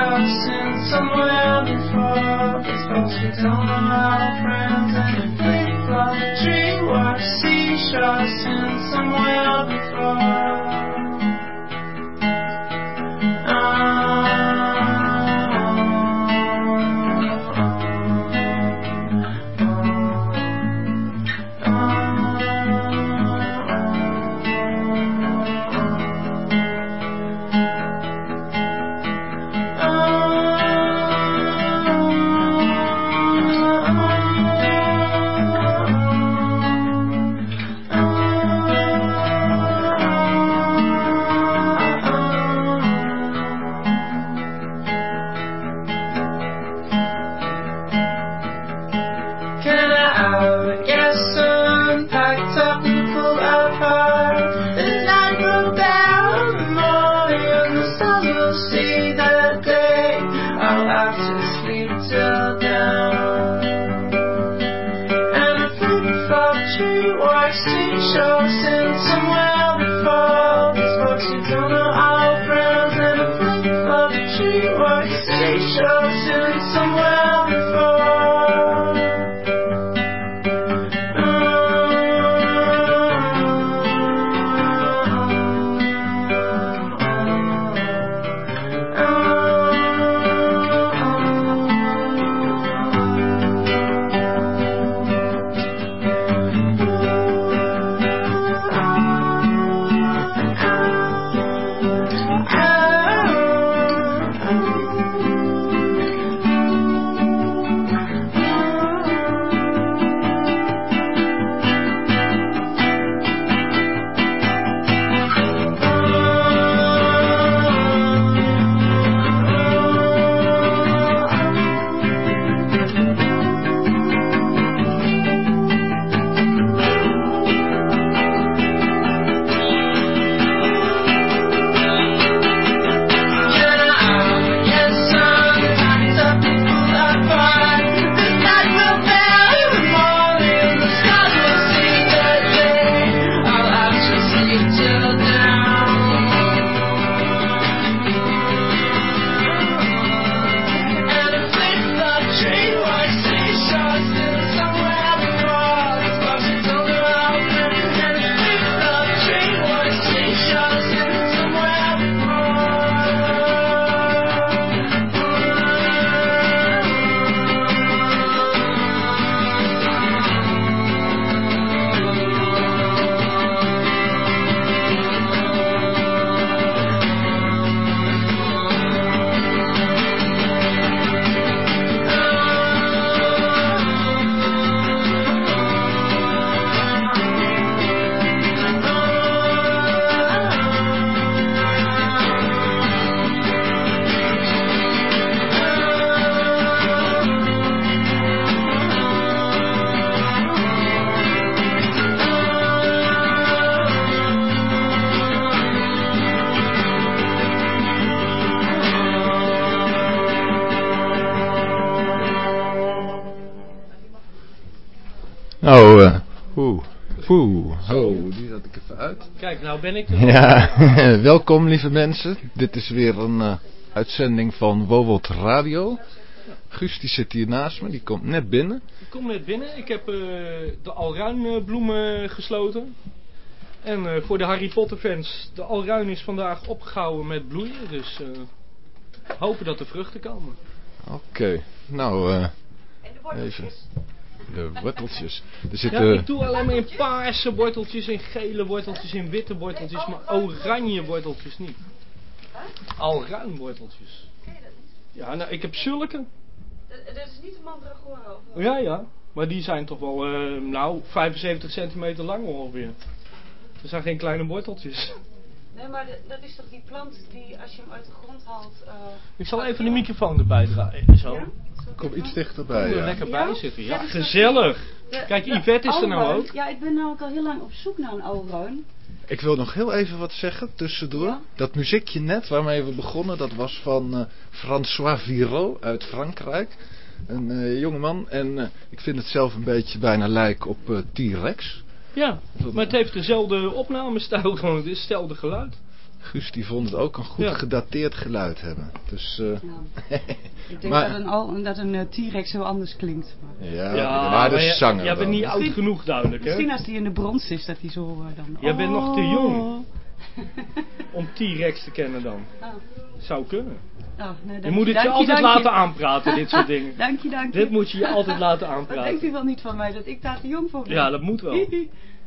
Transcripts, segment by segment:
dancing somewhere before. It's supposed to tell my friends. Nou ben ik er. Ja, welkom lieve mensen. Dit is weer een eh, uitzending van Wowold Radio. Guus die zit hier naast me, die komt net binnen. Ik kom net binnen. Ik heb eh, de alruin bloemen gesloten. En eh, voor de Harry Potter fans, de alruin is vandaag opgehouden met bloeien. Dus eh, hopen dat er vruchten komen. Oké, nou, eh, de even. De worteltjes. Er Ja, zitten, ik doe alleen maar in paarse worteltjes, in gele worteltjes, in witte worteltjes, maar oranje worteltjes niet. Alruin worteltjes. Ken je dat niet? Ja, nou, ik heb zulke. Dat, is niet de mandragora of Ja, ja. Maar die zijn toch wel, eh, nou, 75 centimeter lang ongeveer. Dat zijn geen kleine worteltjes. Nee, maar de- dat is toch die plant die als je hem uit de grond haalt... eh, Ik zal even de microfoon erbij draaien. Zo. ja? kom iets Kom dichterbij, er ja. lekker Ja? bij zitten. Ja, Ja, dus gezellig. De- Kijk, de Yvette is er nou ook. Ja, ik ben namelijk al heel lang op zoek naar een alruin. Ik wil nog heel even wat zeggen tussendoor. Ja? Dat muziekje net waarmee we begonnen, dat was van eh, François Viraud uit Frankrijk. Een eh, jongeman. En eh, ik vind het zelf een beetje bijna lijken op T-Rex. Ja, maar het heeft dezelfde opnamestijl, gewoon het is hetzelfde geluid. Guus die vond het ook een goed Ja. gedateerd geluid hebben. Dus eh, Ja. Ik denk Maar- dat een, al, dat een eh, T-Rex heel anders klinkt. Maar ja, maar de jij- zanger Jij bent niet oud genoeg duidelijk, hè? Misschien als die in de brons is, dat hij zo eh, dan... Jij bent nog te jong. Oh. Om T-Rex te kennen dan. Ah. Zou kunnen. Oh, nee, Je moet het je dank altijd dank laten aanpraten, dit soort dingen. Dank je, dank je. Dit moet je je altijd laten Wat denkt aanpraten. u wel niet van mij, dat ik daar te jong voor ben? Ja, dat moet wel.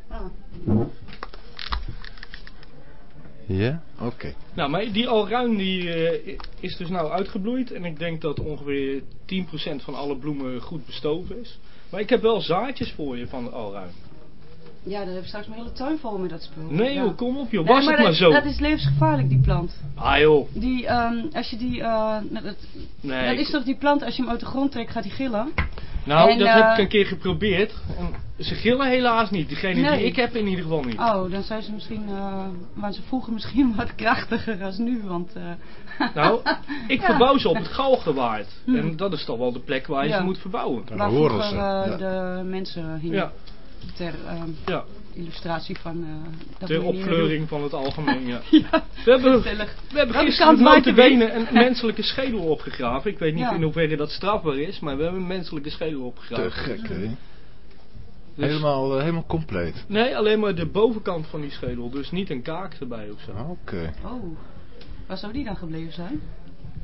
Ah. Ja? Oké. Nou, maar die alruin die eh, is dus nou uitgebloeid. En ik denk dat ongeveer 10% van alle bloemen goed bestoven is. Maar ik heb wel zaadjes voor je van de alruin. Ja, dan heb ik straks mijn hele tuin vol met dat spul. Nee ja. joh, kom op joh. Nee, Was het dat, maar zo. Dat is levensgevaarlijk, die plant. Ah joh. Die, ehm, als je die, eh, nou, dat, Nee. dat is toch die plant, als je hem uit de grond trekt, gaat hij gillen? Nou, En, dat eh, heb ik een keer geprobeerd. En ze gillen helaas niet. Degene Nee. die ik heb in ieder geval niet. Oh, dan zijn ze misschien, eh waren ze vroeger misschien wat krachtiger als nu, want... eh, Nou, ik Ja. verbouw ze op het Galgenwaard. Hm. En dat is toch wel de plek waar je Ja. ze moet verbouwen. Daar horen ze. eh, ja. de mensen hingen. Ja, Ter ehm, ja. illustratie van... eh dat Ter opkleuring van het algemeen, ja. We hebben, Gezellig. we hebben Welke gisteren notabene een menselijke schedel opgegraven. Ik weet niet Ja. in hoeverre dat strafbaar is, maar we hebben een menselijke schedel Te opgegraven. gek, hè? Dus- Helemaal, eh, helemaal compleet. Nee, alleen maar de bovenkant van die schedel. Dus niet een kaak erbij of zo. Oké. Oh, waar zou die dan gebleven zijn?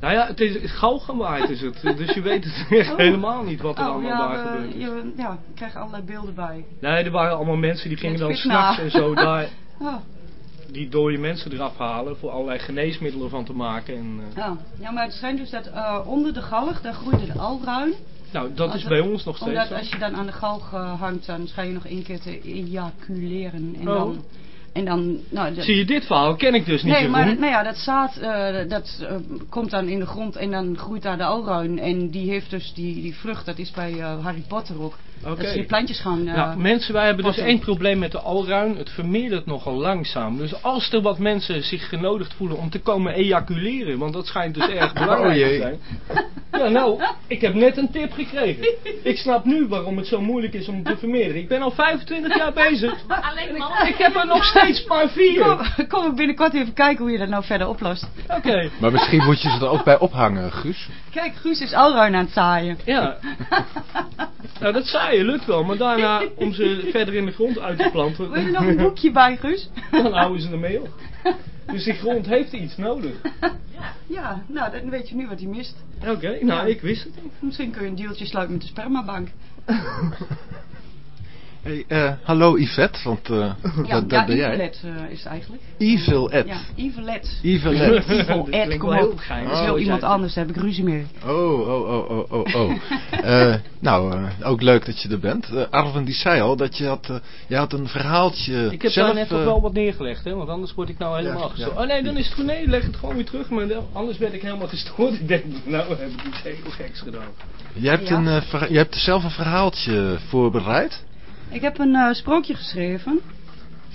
Nou ja, het is galgenwaard is het. Dus je weet het echt Oh. helemaal niet wat er Oh, allemaal ja, daar we- gebeurt. is. je, ja, ik krijg allerlei beelden bij. Nee, er waren allemaal mensen die gingen dan s'nachts en zo daar Oh, die dode mensen eraf halen voor allerlei geneesmiddelen van te maken. En, eh, ja. ja, maar het schijnt dus dat eh, onder de galg, daar groeide de alruin. nou, dat Als is het- bij ons nog steeds Omdat zo. als je dan aan de galg eh, hangt, dan schijn je nog één keer te ejaculeren. En Oh. dan... En dan nou, de- Zie je, dit verhaal ken ik dus niet Nee, maar nou ja, dat zaad eh, dat, eh, komt dan in de grond en dan groeit daar de alruin. En die heeft dus die, die vrucht, dat is bij eh, Harry Potter ook. Oké. Dat ze die plantjes gaan... eh, Nou, mensen, wij hebben dus één probleem met de alruin. Het vermeerdert nogal langzaam. Dus als er wat mensen zich genodigd voelen om te komen ejaculeren, want dat schijnt dus erg belangrijk Oh, jee. te zijn. Ja, nou, ik heb net een tip gekregen. Ik snap nu waarom het zo moeilijk is om te vermeerderen. Ik ben al 25 jaar bezig. Alleen mannen. Ik heb er nog steeds maar vier. Kom, kom ik binnenkort even kijken hoe je dat nou verder oplost. Oké, Maar misschien moet je ze er ook bij ophangen, Guus. Kijk, Guus is alruin aan het zaaien. ja. Nou, dat zaaien lukt wel, maar daarna om ze verder in de grond uit te planten, Wil je nog een boekje bij, Guus? dan houden ze ermee op. Dus die grond heeft iets nodig. Ja, nou, dan weet je nu wat hij mist. Oké, nou, Ja. ik wist het niet. Misschien kun je een deeltje sluiten met de spermabank. Hey, eh, hallo Yvette, want eh, Ja, dat, dat ja ben jij. Evelet eh, is het eigenlijk. Evil Ed. Ja, Evelet. Evelet. Evil Dat Ed, kom wel heel op. Dat is Oh, heel Zo iemand anders, daar heb ik ruzie mee. Oh, oh, oh, oh, oh, oh. Eh, nou, eh, ook leuk dat je er bent. Eh, Arven die zei al dat je had, eh, je had een verhaaltje Ik heb zelf... daar net toch eh, wel wat neergelegd, hè? Want anders word ik nou helemaal Ja, gestoord. ja. Oh nee, dan is het goed. Nee, leg het gewoon weer terug. Maar anders werd ik helemaal gestoord. Ik denk, nou heb ik iets heel geks gedaan. je, hebt Ja. een, eh, je hebt zelf een verhaaltje voorbereid. Ik heb een eh, sprookje geschreven.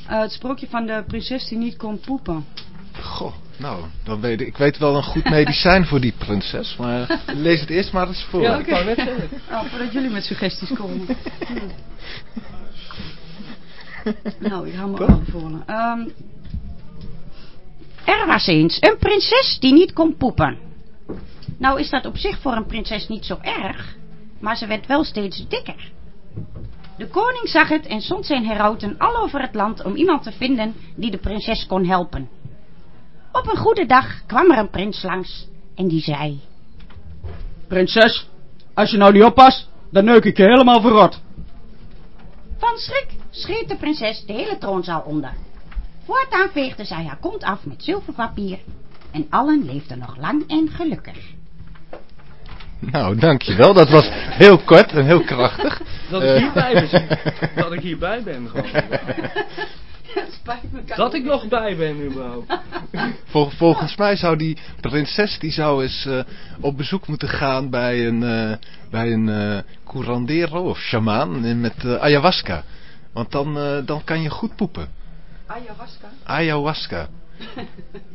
Eh, het sprookje van de prinses die niet kon poepen. Goh, nou, dan weet ik, ik weet wel een goed medicijn voor die prinses. Maar lees het eerst maar eens voor. Ja, zeggen. Oh, voordat jullie met suggesties komen. nou, ik ga me Toch? aanvoelen. Ehm er was eens een prinses die niet kon poepen. Nou is dat op zich voor een prinses niet zo erg, maar ze werd wel steeds dikker. De koning zag het en zond zijn herauten al over het land om iemand te vinden die de prinses kon helpen. Op een goede dag kwam er een prins langs en die zei... Prinses, als je nou niet oppast, dan neuk ik je helemaal verrot. Van schrik schreef de prinses de hele troonzaal onder. Voortaan veegde zij haar kont af met zilverpapier. En allen leefden nog lang en gelukkig. Nou, dankjewel. Dat was heel kort en heel krachtig. Dat Eh, ik hierbij ben. Dat ik hierbij ben gewoon. Dat ik nog bij ben überhaupt. Vol- volgens mij zou die prinses die zou eens eh, op bezoek moeten gaan bij een, eh, bij een eh, curandero of shamaan en met eh, ayahuasca. Want dan, eh, dan kan je goed poepen. Ayahuasca. Ayahuasca.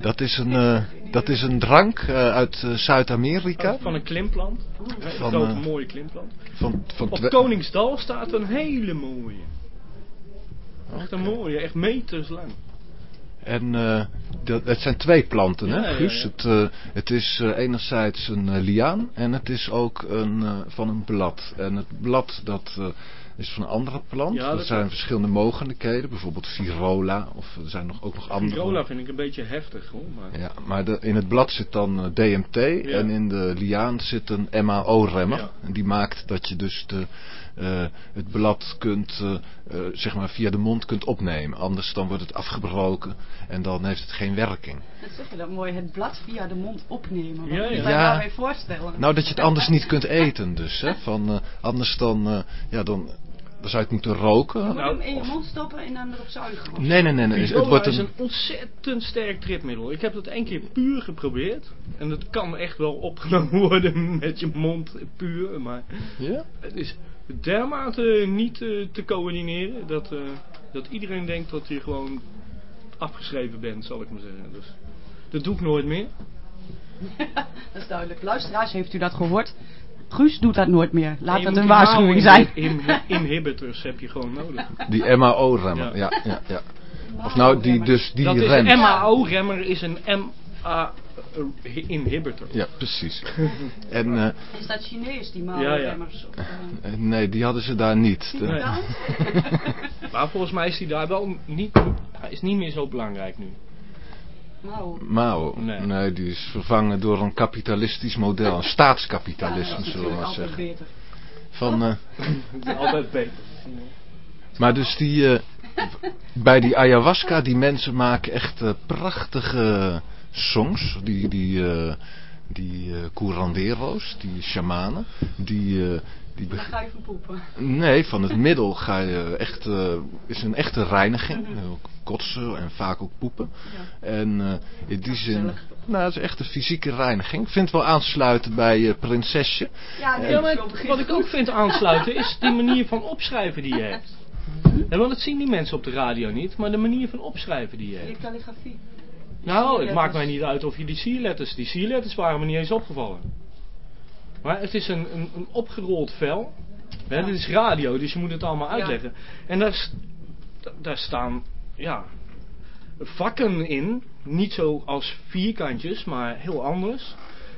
Dat is een, eh, dat is een drank eh, uit eh, Zuid-Amerika. Van een klimplant. Een Van, grote mooie klimplant. Van, van Op Koningsdal staat een hele mooie. Echt een mooie, echt meters lang. En dat, het zijn twee planten, hè, Ja, Guus? ja. Het, het is enerzijds een liaan en het is ook een, van een blad. En het blad dat is van een andere plant. Ja, er dat zijn verschillende mogelijkheden, bijvoorbeeld virola of er zijn nog, ook nog andere. Virola vind ik een beetje heftig hoor. Maar... Ja, maar de, in het blad zit dan eh, DMT en in de liaan zit een MAO-remmer. Ja. En die maakt dat je dus de, eh, het blad kunt, eh, zeg maar via de mond kunt opnemen. Anders dan wordt het afgebroken en dan heeft het geen werking. Dat zeg je dat mooi, het blad via de mond opnemen. Wat Ja, ja. mij Ja. daarbij voorstellen? Nou, dat je het anders niet kunt eten dus. Hè? Van, anders dan, eh, ja, dan, dan zou je het moeten roken. Nou, hem in je mond stoppen en dan erop zuigen. Nee, nee, nee. nee. Het wordt is een, een ontzettend sterk tripmiddel. Ik heb dat één keer puur geprobeerd. En dat kan echt wel opgenomen worden met je mond puur. Maar ja? het is dermate niet eh, te coördineren. Dat, eh, dat iedereen denkt dat je gewoon afgeschreven bent, zal ik maar zeggen. Dus dat doe ik nooit meer. Dat is duidelijk. Luisteraars, heeft u dat gehoord? Guus doet dat nooit meer. Laat dat een die waarschuwing zijn. in- in- Inhibitors heb je gewoon nodig. Die MAO-remmer. Ja. Ja. Ja, ja, Of nou, die, dus die dat is een MAO-remmer is een MA-inhibitor. Ja, precies. En eh, Is dat Chinees, die Ja, ja. mouwenremmers? Of, eh, eh, nee, die hadden ze daar niet. Nee. Maar volgens mij is hij daar wel niet, is niet meer zo belangrijk nu. Mouw. Mao. Nee. Nee. die is vervangen door een kapitalistisch model. Een staatskapitalisme, zullen we maar zeggen. beter. Van, eh, is altijd beter. maar dus die, eh, bij die ayahuasca, die mensen maken echt eh, prachtige songs. Die, die, eh, die eh, curandero's, die shamanen. Die, eh, die Dan ga je van poepen. Nee, van het middel ga je echt, eh, is een echte reiniging. Ook Kotsen en vaak ook poepen. Ja. En eh, in die zin, nou, het is echt een fysieke reiniging. Ik vind het wel aansluiten bij eh, Prinsesje. Ja, maar wat ik ook vind aansluiten is die manier van opschrijven die je hebt. En want dat zien die mensen op de radio niet, maar de manier van opschrijven die je hebt. Je calligrafie. Nou, het maakt mij niet uit of je die sierletters, die sierletters waren me niet eens opgevallen. Maar het is een, een, een opgerold vel. Hè, Ja. Dit is radio, dus je moet het allemaal Ja. uitleggen. En daar, daar staan, ja, vakken in. Niet zo als vierkantjes, maar heel anders.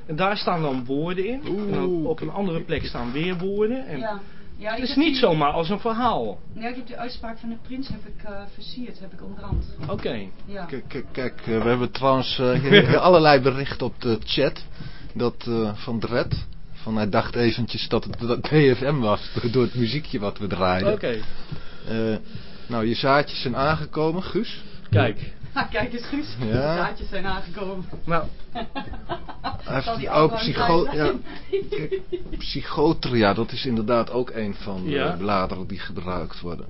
En daar staan dan woorden in. en op een andere plek staan weer woorden. En Ja. Het is niet die- zomaar als een verhaal. Ja, ik heb de uitspraak van de prins heb ik eh, versierd, heb ik omrand. Oké. Ja. Kijk, kijk, kijk eh, we hebben trouwens eh, hier allerlei berichten op de chat. Dat eh, van Dred. Van hij dacht eventjes dat het dat BFM was. Door het muziekje wat we draaiden. Oké. Eh, nou, je zaadjes zijn aangekomen, Guus. Kijk. Ha, kijk eens Guus, Ja. de zaadjes zijn aangekomen. Nou, Hij heeft, oh, psycho, ja, kijk, psychotria, dat is inderdaad ook een van de Ja. bladeren die gebruikt worden.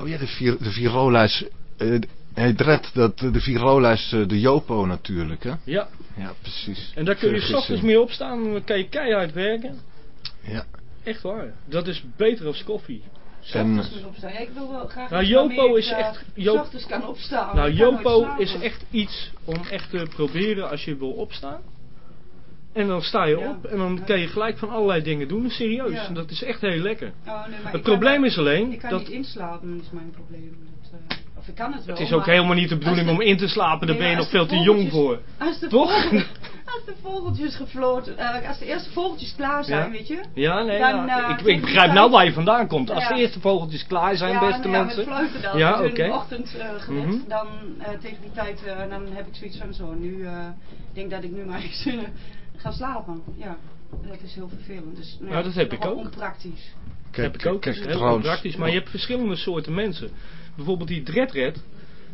Oh ja, de, vir, de virola is... eh, Hey Dred, dat, de virola is eh, de Jopo natuurlijk, hè? ja. Ja, precies. En daar kun je ochtends mee opstaan en dan kan je keihard werken. Ja. Echt waar. Dat is beter als koffie. En, Ochtends moet opstaan. Ja, ik wil wel graag Nou, Jopo is echt- Joop- kan opstaan. nou, Jopo is echt iets om echt te proberen als je wil opstaan. En dan sta je Ja. op en dan kan je gelijk van allerlei dingen doen. Serieus. Ja. En dat is echt heel lekker. Oh, nee, maar Het kan probleem is alleen Ik kan dat- niet inslapen, is mijn probleem. Dat, eh, kan het wel. Het is ook helemaal niet de bedoeling om in te slapen. Daar Nee, ben je nog veel te jong voor. Als de, Toch? als de vogeltjes gefloten, eh, als de eerste vogeltjes klaar zijn, Ja. weet je? Ja, nee. Dan, ja. eh, ik, ik begrijp nou waar je vandaan komt. Als Ja. de eerste vogeltjes klaar zijn, ja, beste nou ja, mensen. met fluiten dan. Ja, Dus oké. in de ochtend eh gewend. Mhm. Dan eh, tegen die tijd, eh, dan heb ik zoiets van zo, nu eh, ik denk dat ik nu maar eens ga slapen. Ja, dat is heel vervelend. Dus, nou, Nou, dat heb ik ook. onpraktisch. heb ik ook. Kijk, Dat is heel trouwens, praktisch. Maar je hebt verschillende soorten mensen. Bijvoorbeeld die dreadred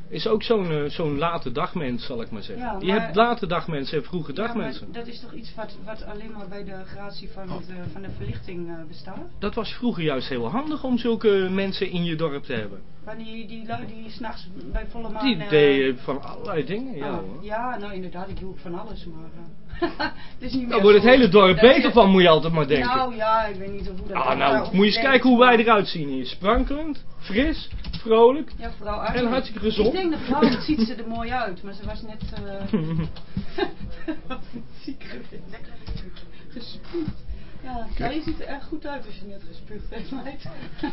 is ook zo'n eh, zo'n late dagmens, zal ik maar zeggen. Ja, je hebt late dagmensen en vroege Ja, maar dagmensen. dat is toch iets wat, wat alleen maar bij de gratie van, het, eh, van de verlichting eh, bestaat? Dat was vroeger juist heel handig om zulke mensen in je dorp te hebben. Maar die, die lui die s'nachts bij volle maan... Die deden van allerlei dingen. Ja, oh, ja, nou inderdaad, ik doe ook van alles, maar... het is niet meer wordt het hele dorp beter van, moet je altijd maar denken. Nou ja, ik weet niet of hoe dat... ah, nou, moet je eens kijken hoe wij eruit zien hier. Sprankelend, fris, vrolijk. Ja, vrouw En hartstikke gezond. Ik denk dat vrouw, het ziet ze er mooi uit, maar ze was net... eh wat ziek geweest. Gespuugd. Ja, ja, je ziet er erg goed uit als je net gespuugd hebt, meid.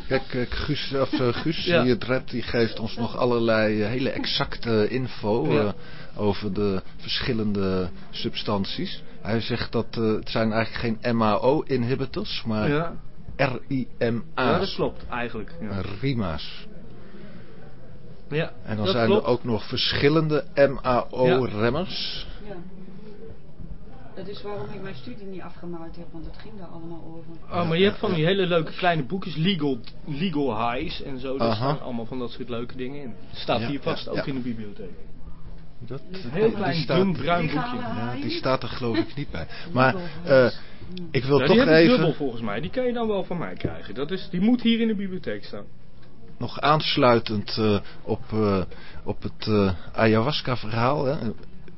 Kijk, kijk Guus, of, eh, Guus Ja. die die geeft ons nog allerlei eh, hele exacte info Ja. eh, over de verschillende substanties. Hij zegt dat eh, het zijn eigenlijk geen MAO-inhibitors, maar Ja. RIMA's. ja, dat klopt eigenlijk. Ja, Eh, RIMA's. Ja En dan dat zijn klopt. er ook nog verschillende MAO-remmers. Ja. Dat is waarom ik mijn studie niet afgemaakt heb, want het ging daar allemaal over. Oh, maar je hebt van die hele leuke kleine boekjes, Legal, legal Highs en zo. Daar staan allemaal van dat soort leuke dingen in. Staat Ja, hier vast ja, ook ja. in de bibliotheek. Dat, Heel die klein, staat- dun, bruin boekje. Ja, die staat er geloof ik niet bij. Maar eh, ik wil die toch heb ik dubbel even volgens mij. Die kan je dan wel van mij krijgen. Dat is, die moet hier in de bibliotheek staan. Nog aansluitend eh, op, eh, op het eh, ayahuasca verhaal. Hè.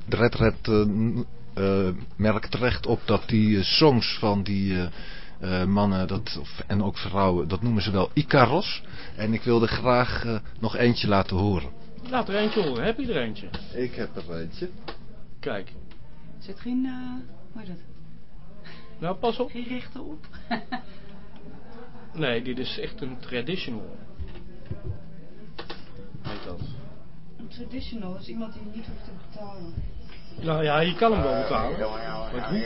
Dred Red eh, merkt terecht op dat die songs van die mannen dat, of, en ook vrouwen, dat noemen ze wel Icaros. En ik wilde graag nog eentje laten horen. Laat er eentje horen. Heb je er eentje? Ik heb er eentje. Kijk. Zit geen, eh hoe heet dat? Nou, pas op. Geen rechter op? Nee, dit is echt een traditional. Heet dat. Een traditional is iemand die niet hoeft te betalen. Nou ja, je kan hem wel betalen. Maar hoeft.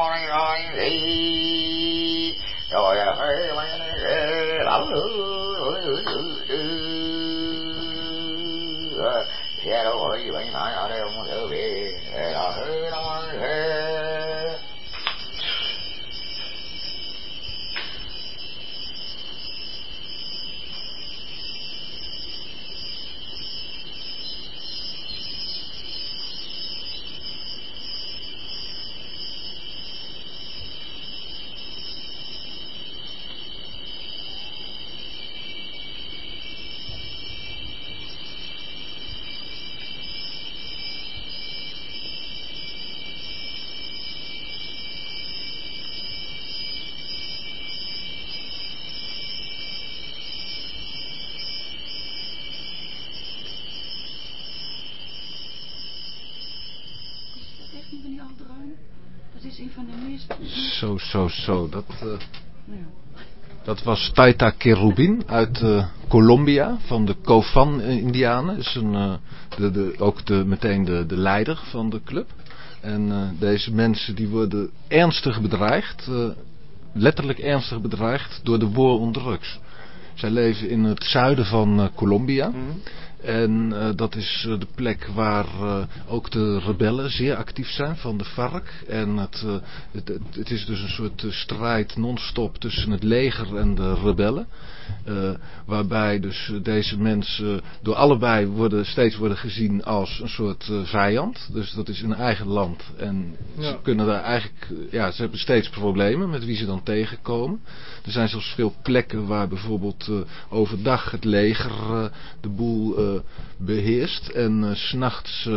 Is dat echt niet van die oude ruim? Dat is een van de meest... Zo, zo. Dat, eh, dat was Taita Kerubin uit eh, Colombia van de Kofan-Indianen. Is een, eh, de, de, ook de, meteen de, de leider van de club. En deze mensen die worden ernstig bedreigd, letterlijk ernstig bedreigd door de war on drugs. Zij leven in het zuiden van Colombia. Mhm. En eh, dat is eh, de plek waar eh, ook de rebellen zeer actief zijn van de FARC. En het, het, het, is dus een soort strijd non-stop tussen het leger en de rebellen. Waarbij dus deze mensen door allebei worden, steeds worden gezien als een soort vijand. Dus dat is hun eigen land. En ze Ja. kunnen daar eigenlijk, ja, ze hebben steeds problemen met wie ze dan tegenkomen. Er zijn zelfs veel plekken waar bijvoorbeeld overdag het leger de boel beheerst. En eh, s s'nachts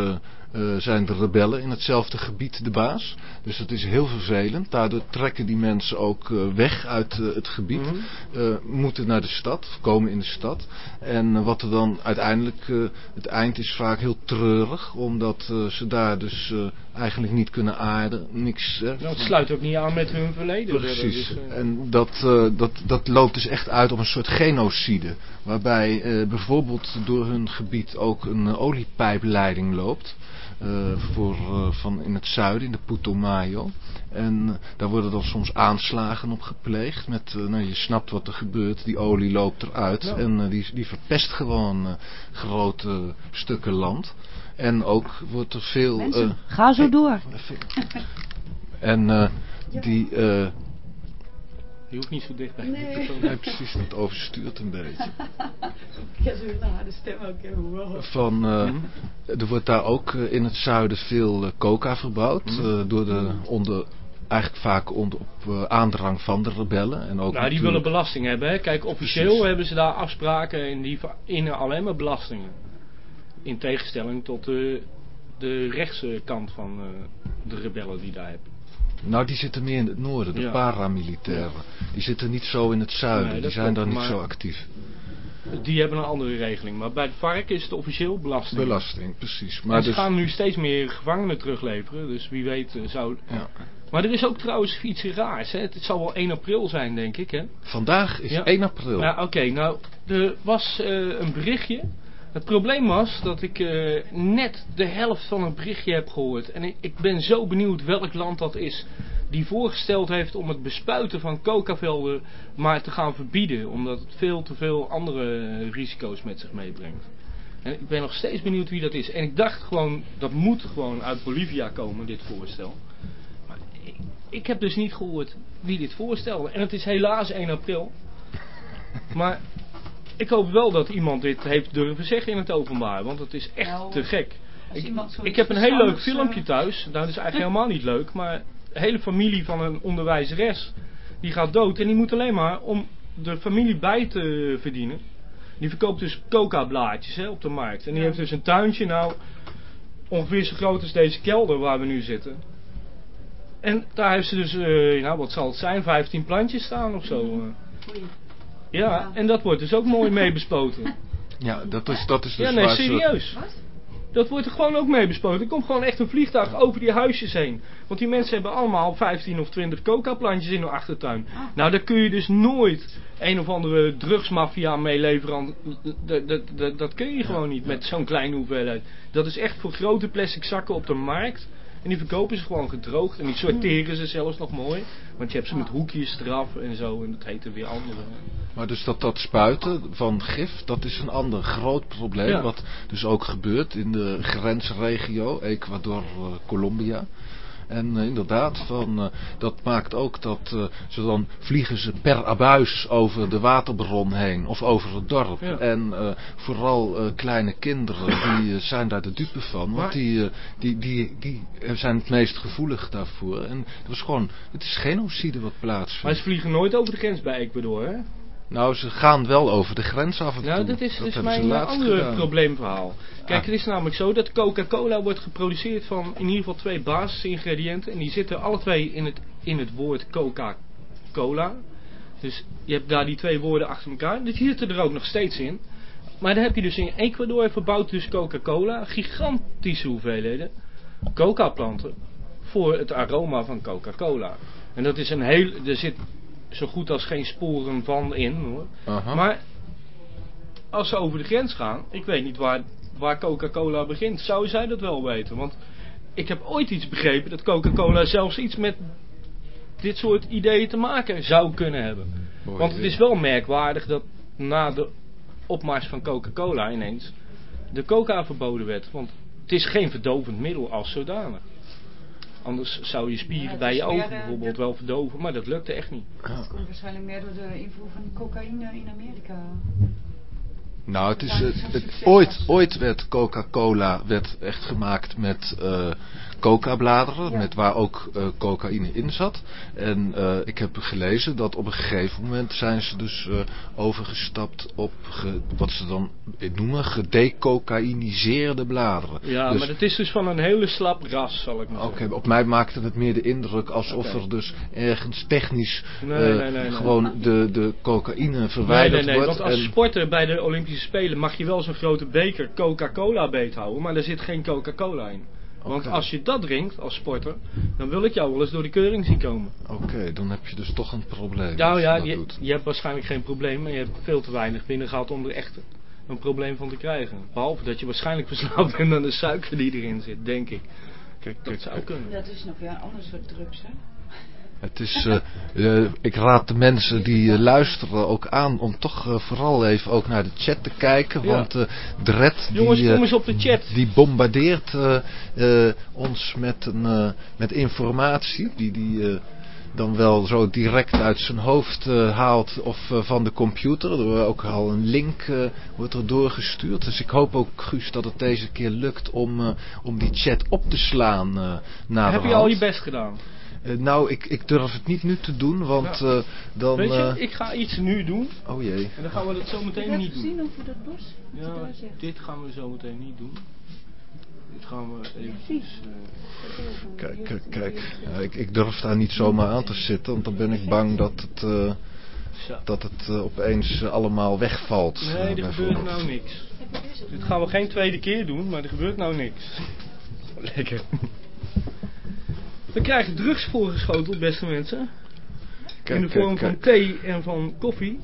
eh, zijn de rebellen in hetzelfde gebied de baas. Dus dat is heel vervelend. Daardoor trekken die mensen ook eh, weg uit eh, het gebied. Mhm. eh, moeten naar de stad, komen in de stad. En eh, wat er dan uiteindelijk, eh, het eind is vaak heel treurig. Omdat eh, ze daar dus eh, eigenlijk niet kunnen aarden. Niks. hè, Nou, het sluit ook niet aan met hun verleden. Precies. Dus, eh, En dat, eh, dat, dat loopt dus echt uit op een soort genocide. Waarbij eh, bijvoorbeeld door hun gebied ook een oliepijpleiding loopt. voor, van in het zuiden, in de Putumayo. En daar worden dan soms aanslagen op gepleegd. Met, nou, je snapt wat er gebeurt. Die olie loopt eruit. Ja. En die, die verpest gewoon grote stukken land. En ook wordt er veel... Mensen, eh, ga zo door. en eh, die... eh, Je hoeft niet zo dicht bij Nee. Nee, precies, het overstuurt een beetje. Ik heb zo'n harde stem ook. Van, eh, er wordt daar ook in het zuiden veel coca verbouwd. eh, door de, onder, eigenlijk vaak onder, op eh, aandrang van de rebellen. En ook Nou, die willen belasting hebben. Hè. Kijk, officieel Precies. hebben ze daar afspraken en die innen alleen maar belastingen. In tegenstelling tot de, de rechtse kant van eh, de rebellen die daar hebben. Nou, die zitten meer in het noorden, de Ja. paramilitairen. Die zitten niet zo in het zuiden, Nee, die zijn daar niet zo actief. Die hebben een andere regeling. Maar bij het vark is het officieel belasting. Belasting, precies. Maar ze dus, gaan nu steeds meer gevangenen terugleveren. Dus wie weet eh, zou... ja. Maar er is ook trouwens iets raars. Hè. Het zal wel 1 april zijn, denk ik. Hè. Vandaag is Ja. 1 april. Ja, oké. nou, er was eh, een berichtje. Het probleem was dat ik eh, net de helft van het berichtje heb gehoord. En ik, ben zo benieuwd welk land dat is. Die voorgesteld heeft om het bespuiten van cocavelden maar te gaan verbieden. Omdat het veel te veel andere eh, risico's met zich meebrengt. En ik ben nog steeds benieuwd wie dat is. En ik dacht gewoon, dat moet gewoon uit Bolivia komen, dit voorstel. Maar ik heb dus niet gehoord wie dit voorstelde. En het is helaas 1 april. Maar ik hoop wel dat iemand dit heeft durven zeggen in het openbaar. Want het is echt Nou, te gek. Ik, heb een heel leuk filmpje eh, thuis. Nou, dat is eigenlijk helemaal niet leuk. Maar de hele familie van een onderwijzeres. Die gaat dood. En die moet alleen maar om de familie bij te verdienen. Die verkoopt dus coca blaadjes hè, op de markt. En die Ja. heeft dus een tuintje nou. Ongeveer zo groot als deze kelder waar we nu zitten. En daar heeft ze dus, eh, nou wat zal het zijn, 15 plantjes staan of zo. eh. Ja, Ja. en dat wordt dus ook mooi mee bespoten. Ja, dat is, dat is dus ja, nee, serieus. Wat? Dat wordt er gewoon ook mee bespoten. Er komt gewoon echt een vliegtuig over die huisjes heen. Want die mensen hebben allemaal 15 of 20 coca-plantjes in hun achtertuin. Ah. Nou, daar kun je dus nooit een of andere drugsmafia mee leveren. Dat, dat, dat, dat kun je gewoon niet met zo'n kleine hoeveelheid. Dat is echt voor grote plastic zakken op de markt. En die verkopen ze gewoon gedroogd. En die sorteren ze zelfs nog mooi. Want je hebt ze met hoekjes eraf en zo. En dat heet er weer andere. Maar dus dat, dat spuiten van gif, dat is een ander groot probleem. Ja. Wat dus ook gebeurt in de grensregio, Ecuador, eh, Colombia. En eh, inderdaad, van, eh, dat maakt ook dat eh, ze dan vliegen ze per abuis over de waterbron heen of over het dorp. Ja. En vooral kleine kinderen die zijn daar de dupe van. Want Maar- die, die, die, die zijn het meest gevoelig daarvoor. En het was gewoon, het is genocide wat plaatsvindt. Maar ze vliegen nooit over de grens bij Ecuador, hè? Nou, ze gaan wel over de grens af en toe. Nou, dat is dus hebben ze mijn andere gedaan. probleemverhaal. Kijk, Ah. het is namelijk zo dat Coca-Cola wordt geproduceerd van in ieder geval twee basisingrediënten. En die zitten alle twee in het, in het woord Coca-Cola. Dus je hebt daar die twee woorden achter elkaar. Dit zit er ook nog steeds in. Maar dan heb je dus in Ecuador verbouwd dus Coca-Cola. Gigantische hoeveelheden coca-planten voor het aroma van Coca-Cola. En dat is een heel... Er zit zo goed als geen sporen van in hoor. Maar als ze over de grens gaan, ik weet niet waar, waar Coca-Cola begint. Zou zij dat wel weten? Want ik heb ooit iets begrepen dat Coca-Cola zelfs iets met dit soort ideeën te maken zou kunnen hebben. Mooi Want het is wel merkwaardig dat na de opmars van Coca-Cola ineens de coca verboden werd. Want het is geen verdovend middel als zodanig. Anders zou je spieren Ja, bij je ogen eh, bijvoorbeeld de- wel verdoven, maar dat lukte echt niet. Dat komt waarschijnlijk meer door de invoer van cocaïne in Amerika. Nou, het is, het, het- ooit, ooit werd Coca-Cola werd echt gemaakt met eh coca-bladeren, Ja. met waar ook eh, cocaïne in zat. En eh, ik heb gelezen dat op een gegeven moment zijn ze dus eh, overgestapt op ge- wat ze dan noemen gedecocaïniseerde bladeren. Ja, Dus- maar het is dus van een hele slap ras, zal ik maar Oké, zeggen. op mij maakte het meer de indruk alsof Oké. er dus ergens technisch Nee, eh, nee, nee, nee. gewoon de, de cocaïne Nee, verwijderd nee, nee, wordt. want als en- sporter bij de Olympische Spelen mag je wel zo'n grote beker Coca-Cola beethouden, maar er zit geen Coca-Cola in. Want als je dat drinkt als sporter, dan wil ik jou wel eens door de keuring zien komen. Oké, dan heb je dus toch een probleem. Nou je ja, je, je hebt waarschijnlijk geen probleem, maar je hebt veel te weinig binnen gehad om er echt een probleem van te krijgen. Behalve dat je waarschijnlijk verslaafd bent aan de suiker die erin zit, denk ik. Kijk, Dat kijk, zou kijk. kunnen. Dat is nog weer een ander soort drugs, hè? Het is, eh, eh, ik raad de mensen die eh, luisteren ook aan om toch vooral even ook naar de chat te kijken. Want Dred die, Jongens, eh, kom eens op de chat. die bombardeert ons met, een, met informatie die die dan wel zo direct uit zijn hoofd haalt of van de computer. Er wordt ook al een link wordt er doorgestuurd. Dus ik hoop ook, Guus, dat het deze keer lukt om, om die chat op te slaan Heb je al je best gedaan? Uh, nou, ik, ik durf het niet nu te doen, want uh, dan... Weet je, uh, ik ga iets nu doen. Oh jee. En dan gaan we dat zo meteen Ik niet heb doen. gezien over dat bos. Ja, dit gaan we zo meteen niet doen. Dit gaan we eventjes... eh, Kijk, kijk, kijk. Ja, ik, ik durf daar niet zomaar aan te zitten, want dan ben ik bang dat het, uh, dat het uh, opeens uh, allemaal wegvalt. Nee, er gebeurt nou niks. Dit gaan we geen tweede keer doen, maar er gebeurt nou niks. Lekker. We krijgen drugs voorgeschoteld, beste mensen. Kijk, in de vorm kijk, van thee en van koffie.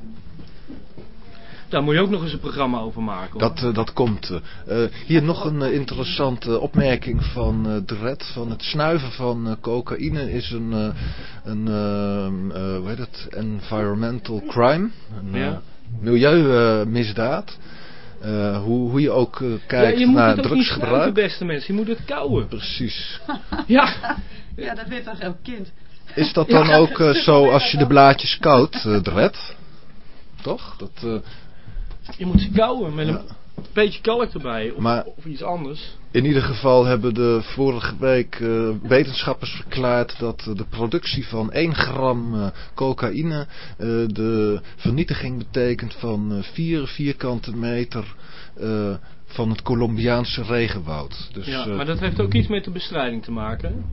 Daar moet je ook nog eens een programma over maken. Hoor. Dat, uh, dat komt. Uh, hier nog een uh, interessante opmerking van uh, Dred. Van het snuiven van uh, cocaïne is een, uh, een uh, hoe heet het? environmental crime. Een ja. milieumisdaad. Uh, hoe, hoe je ook uh, kijkt ja, je naar moet het ook niet drugsgebruik. snuiven, beste mensen. Je moet het kauwen. Precies. ja. Ja, dat weet toch elk kind. Is dat dan ook uh, zo als je de blaadjes koudt, uh, Dred? Toch? Dat, uh, je moet ze kauwen met een beetje kalk erbij. Of, maar of iets anders. In ieder geval hebben de vorige week uh, wetenschappers verklaard dat uh, de productie van 1 gram uh, cocaïne de vernietiging betekent van 4 vierkante meter van het Colombiaanse regenwoud. Dus, ja, maar dat heeft ook iets met de bestrijding te maken.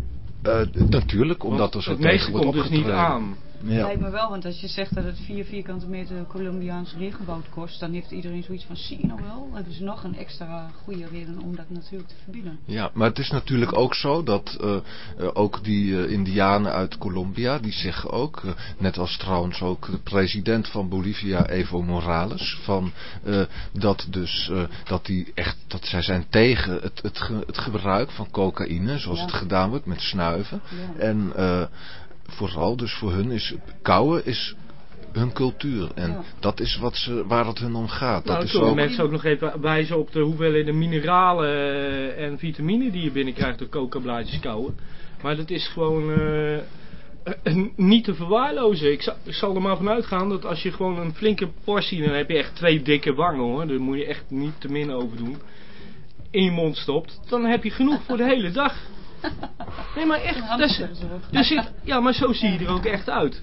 Uh, natuurlijk, omdat er zo het meeste wordt komt dus niet aan. Ja. Lijkt me wel, want als je zegt dat het 4 vierkante meter Colombiaans regenwoud kost, dan heeft iedereen zoiets van, zie je nou wel? Hebben ze nog een extra goede reden om dat natuurlijk te verbieden. Ja, maar het is natuurlijk ook zo dat uh, uh, ook die uh, indianen uit Colombia, die zeggen ook, net als trouwens ook de president van Bolivia, Evo Morales, van dat dus, dat die echt, dat zij zijn tegen het, het, ge, het gebruik van cocaïne, zoals ja. het gedaan wordt met snuiven. Ja. En vooral dus voor hun is kouwen is hun cultuur. En ja. dat is wat ze, waar het hun om gaat. Nou, dat is ook... mensen ook nog even wijzen op de hoeveelheden mineralen en vitamine die je binnenkrijgt door coca-blaadjes kouwen. Maar dat is gewoon uh, niet te verwaarlozen. Ik zal, ik zal, er maar vanuit gaan dat als je gewoon een flinke portie, dan heb je echt twee dikke wangen hoor. Daar moet je echt niet te min over doen. In je mond stopt. Dan heb je genoeg voor de hele dag. Nee, maar echt. Dus, dus zit, ja, maar zo zie je er ook echt uit.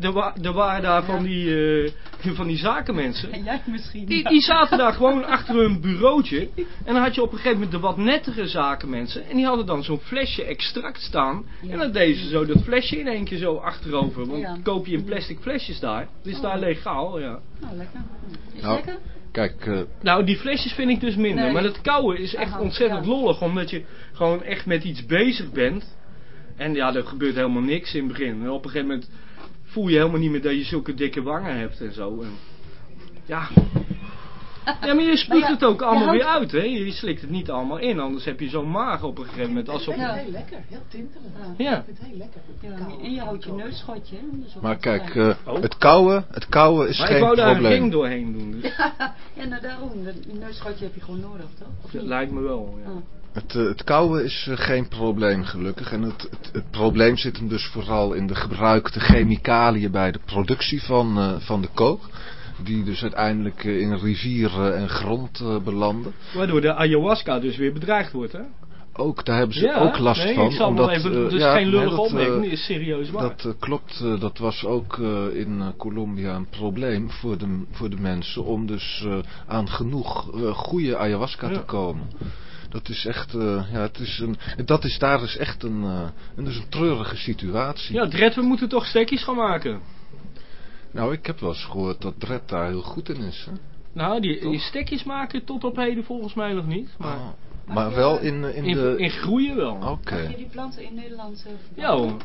Er, wa, er waren daar van die, uh, van die zakenmensen. Jij misschien. Die, die zaten daar gewoon achter hun bureautje. En dan had je op een gegeven moment de wat nettere zakenmensen. En die hadden dan zo'n flesje extract staan. Ja. En dan deden ze zo dat flesje in één keer zo achterover. Want ja. koop je in plastic flesjes daar. Dat is oh. daar legaal, ja. Nou, lekker. Is nou. lekker? Kijk, uh, nou, die flesjes vind ik dus minder. Nee. Maar dat kouwen is echt Aha, ontzettend ja. lollig. Omdat je gewoon echt met iets bezig bent. En ja, er gebeurt helemaal niks in het begin. En op een gegeven moment voel je helemaal niet meer dat je zulke dikke wangen hebt en zo. En ja. Ja, maar je spuugt ja, het ook allemaal weer uit, hè. Je slikt het niet allemaal in, anders heb je zo'n maag op een gegeven moment. Alsof ja, heel lekker, heel tintelig. Ja. Ik vind het heel lekker. Ja, en je houdt je neusschotje, hè. Maar kijk, uh, oh. het kouwen, het kouwen is maar geen ik wou probleem. daar een ring doorheen doen. Dus. Ja, ja nou daarom. Dat neusschotje heb je gewoon nodig, toch? Of dat lijkt me wel, ja. Oh. Het, uh, het kouwen is uh, geen probleem gelukkig. En het, het, het, probleem zit hem dus vooral in de gebruikte chemicaliën bij de productie van, uh, van de kook. Die dus uiteindelijk eh, in rivieren en grond eh, belanden. Waardoor de ayahuasca dus weer bedreigd wordt, hè? Ook, daar hebben ze ook last nee, van. ik zal omdat, even, dus ja, geen nee, lullige opmerking, dit is serieus waar. Dat klopt, dat was ook in Colombia een probleem voor de, voor de mensen om dus aan genoeg goede ayahuasca Ja. te komen. Dat is echt, ja, het is een, dat is daar is echt een, een, dus een treurige situatie. Ja, Dred, we moeten toch stekjes gaan maken. Nou, ik heb wel eens gehoord dat Dred daar heel goed in is. Hè? Nou, die, die stekjes maken tot op heden volgens mij nog niet. Maar Oh, maar wel in, in, in, de... in groeien wel. Oké. Mag je die planten in Nederland eh, Ja verbouwen?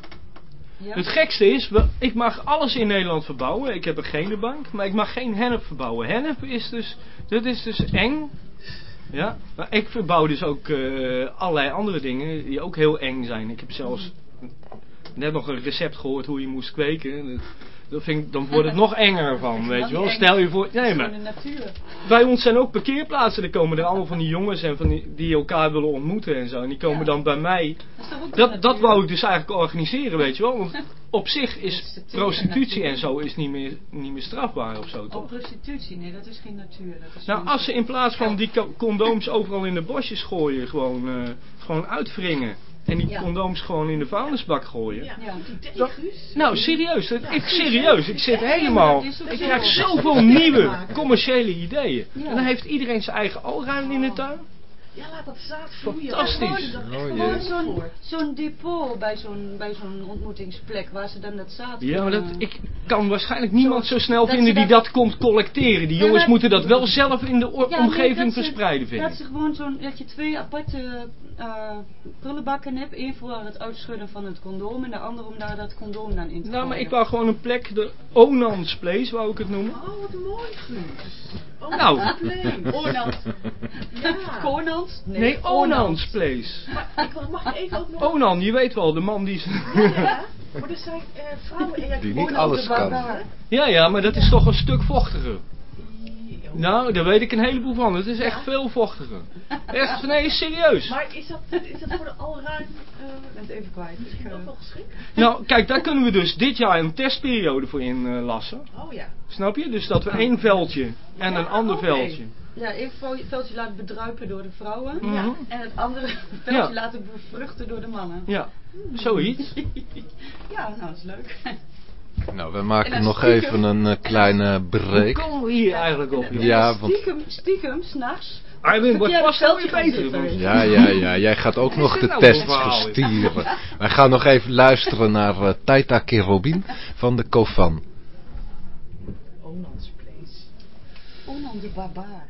Ja? Het gekste is, ik mag alles in Nederland verbouwen. Ik heb een genenbank, maar ik mag geen hennep verbouwen. Hennep is dus, dat is dus eng. Ja, maar ik verbouw dus ook eh, allerlei andere dingen die ook heel eng zijn. Ik heb zelfs net nog een recept gehoord hoe je moest kweken. Dat- vind dan wordt het nog enger van, weet je wel. Stel je voor, nee maar, in de natuur. bij ons zijn ook parkeerplaatsen. Er komen er allemaal van die jongens en van die, die elkaar willen ontmoeten en zo. En die komen dan bij mij. Dat, Dat, wou ik dus eigenlijk organiseren, weet je wel. Want op zich is prostitutie en zo is niet meer, niet meer strafbaar of zo, Oh, toch? prostitutie, nee, dat is geen natuur. Dat is Nou, als ze in plaats van die co- condooms overal in de bosjes gooien, gewoon, eh, gewoon uitwringen. En die condooms gewoon in de vuilnisbak gooien. Ja. Dat- nou, serieus. dat- ik, serieus. Ik zit helemaal... Ik krijg zoveel nieuwe commerciële ideeën. En dan heeft iedereen zijn eigen alruim in de tuin. Ja, laat dat zaad vloeien. Fantastisch. Oh, Gewoon zo'n depot bij zo'n bij zo'n ontmoetingsplek waar ze dan dat zaad Ja, maar dat, ik kan waarschijnlijk niemand zo snel dat vinden die dat- dat komt collecteren. Die Ja, jongens moeten dat wel zelf in de Ja, omgeving verspreiden, vind Dat ze gewoon zo'n, dat je twee aparte eh prullenbakken hebt. Eén voor het uitschudden van het condoom en de andere om daar dat condoom dan in te Nou, maar ik wou gewoon een plek, de Onans Place, wou ik het noemen. Oh, wat mooi, Guus. Oh, Nou. Onans. Ja. Konans? Nee, Onans Place. Maar ik mag even ook nog... Onan, je weet wel, de man die... ze- Ja, maar er zijn eh, vrouwen en Die niet alles kan. Ja, ja, maar dat is toch een stuk vochtiger. Nou, daar weet ik een heleboel van. Het is echt veel vochtiger. Echt, nee, serieus. Maar is dat, is dat voor de alruim eh Ik ben het even kwijt. Ik, misschien eh, ook wel geschikt? Nou, kijk, daar kunnen we dus dit jaar een testperiode voor inlassen. Oh ja. Snap je? Dus dat we één veldje en een ander veldje. Ja, één vel- veldje laten bedruipen door de vrouwen. Mhm. En het andere veldje Ja. laten bevruchten door de mannen. Ja, zoiets. ja, nou, dat is leuk. Nou, we En maken nog stiekem- even een eh, kleine Hoe break. komen we hier eigenlijk op? Ja, En want... stiekem, stiekem, s'nachts. Wordt verkeerde vast wel weer beter. Ja, ja, ja. Jij gaat ook nog de nou voor test verstieren. Wij gaan nog even luisteren naar eh, Taita Kerobin van de Kofan. Onans Place. Onan de barbaar.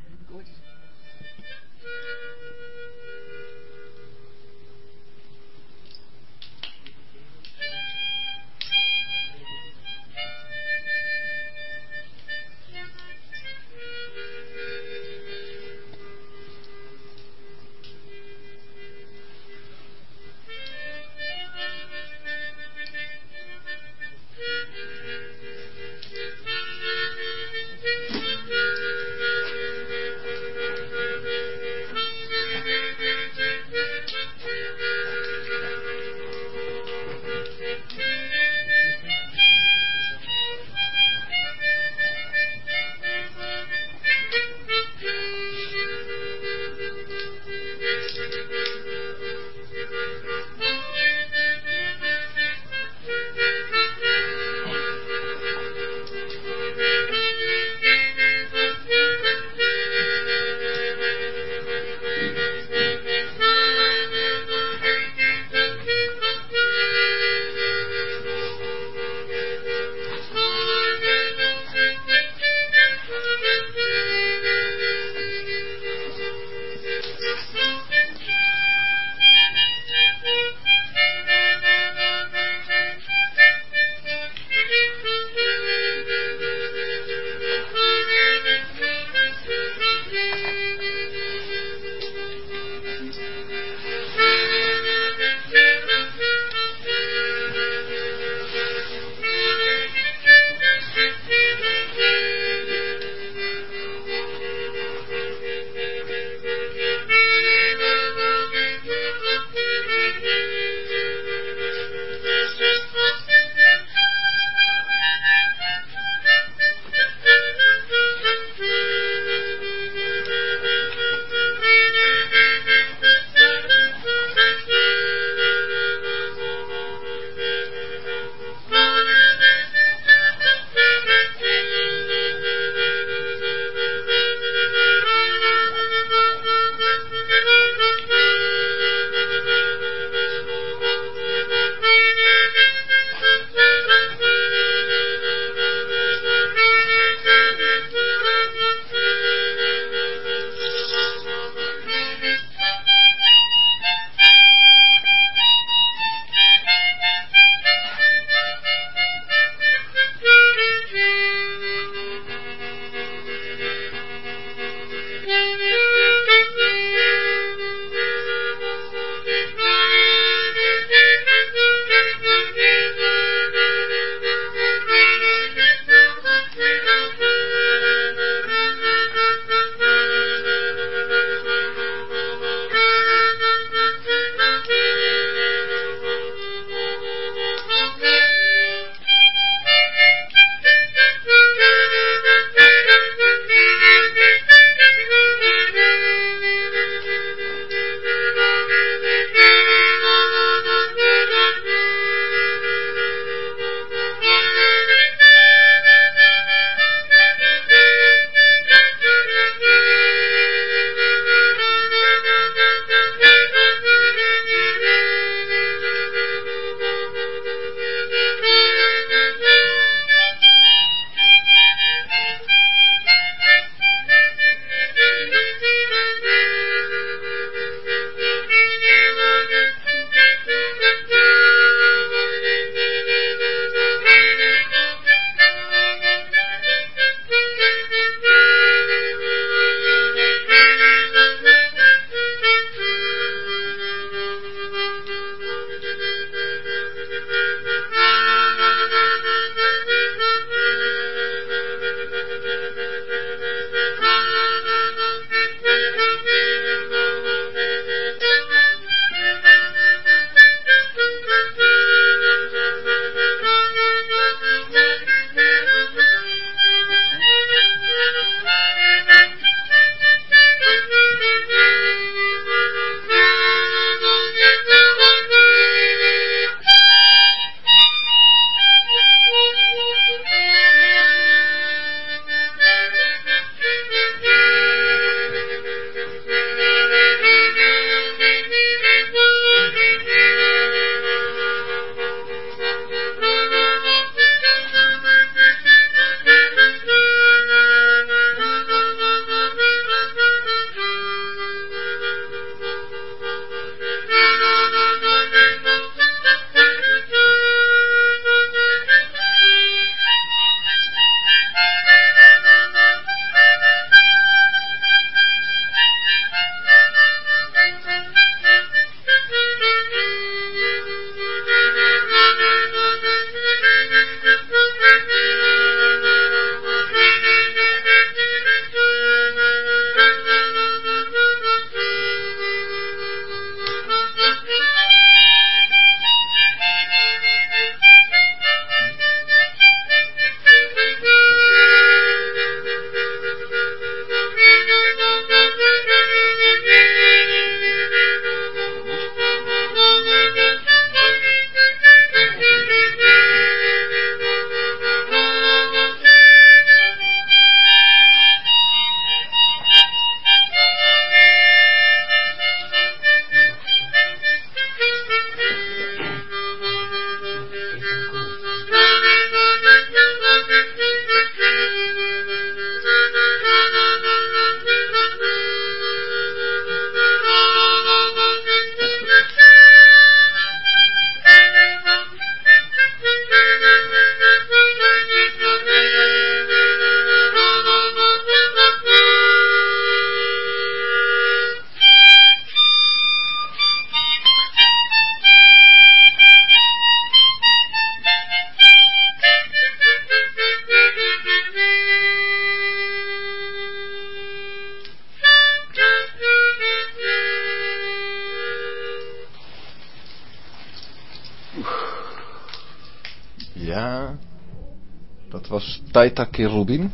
Kerubin.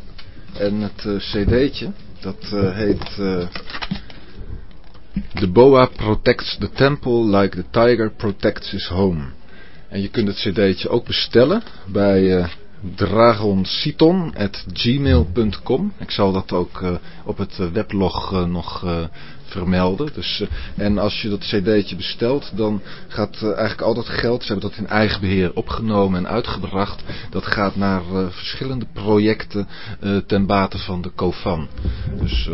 En het eh, cd'tje, dat eh, heet... eh, The Boa protects the temple like the tiger protects his home. En je kunt het cd'tje ook bestellen bij dragonciton.gmail.com. Ik zal dat ook eh, op het eh, weblog eh, nog vermelden. Dus, en als je dat cd'tje bestelt, dan gaat eigenlijk al dat geld, ze hebben dat in eigen beheer opgenomen en uitgebracht, dat gaat naar verschillende projecten ten bate van de COFAN. Dus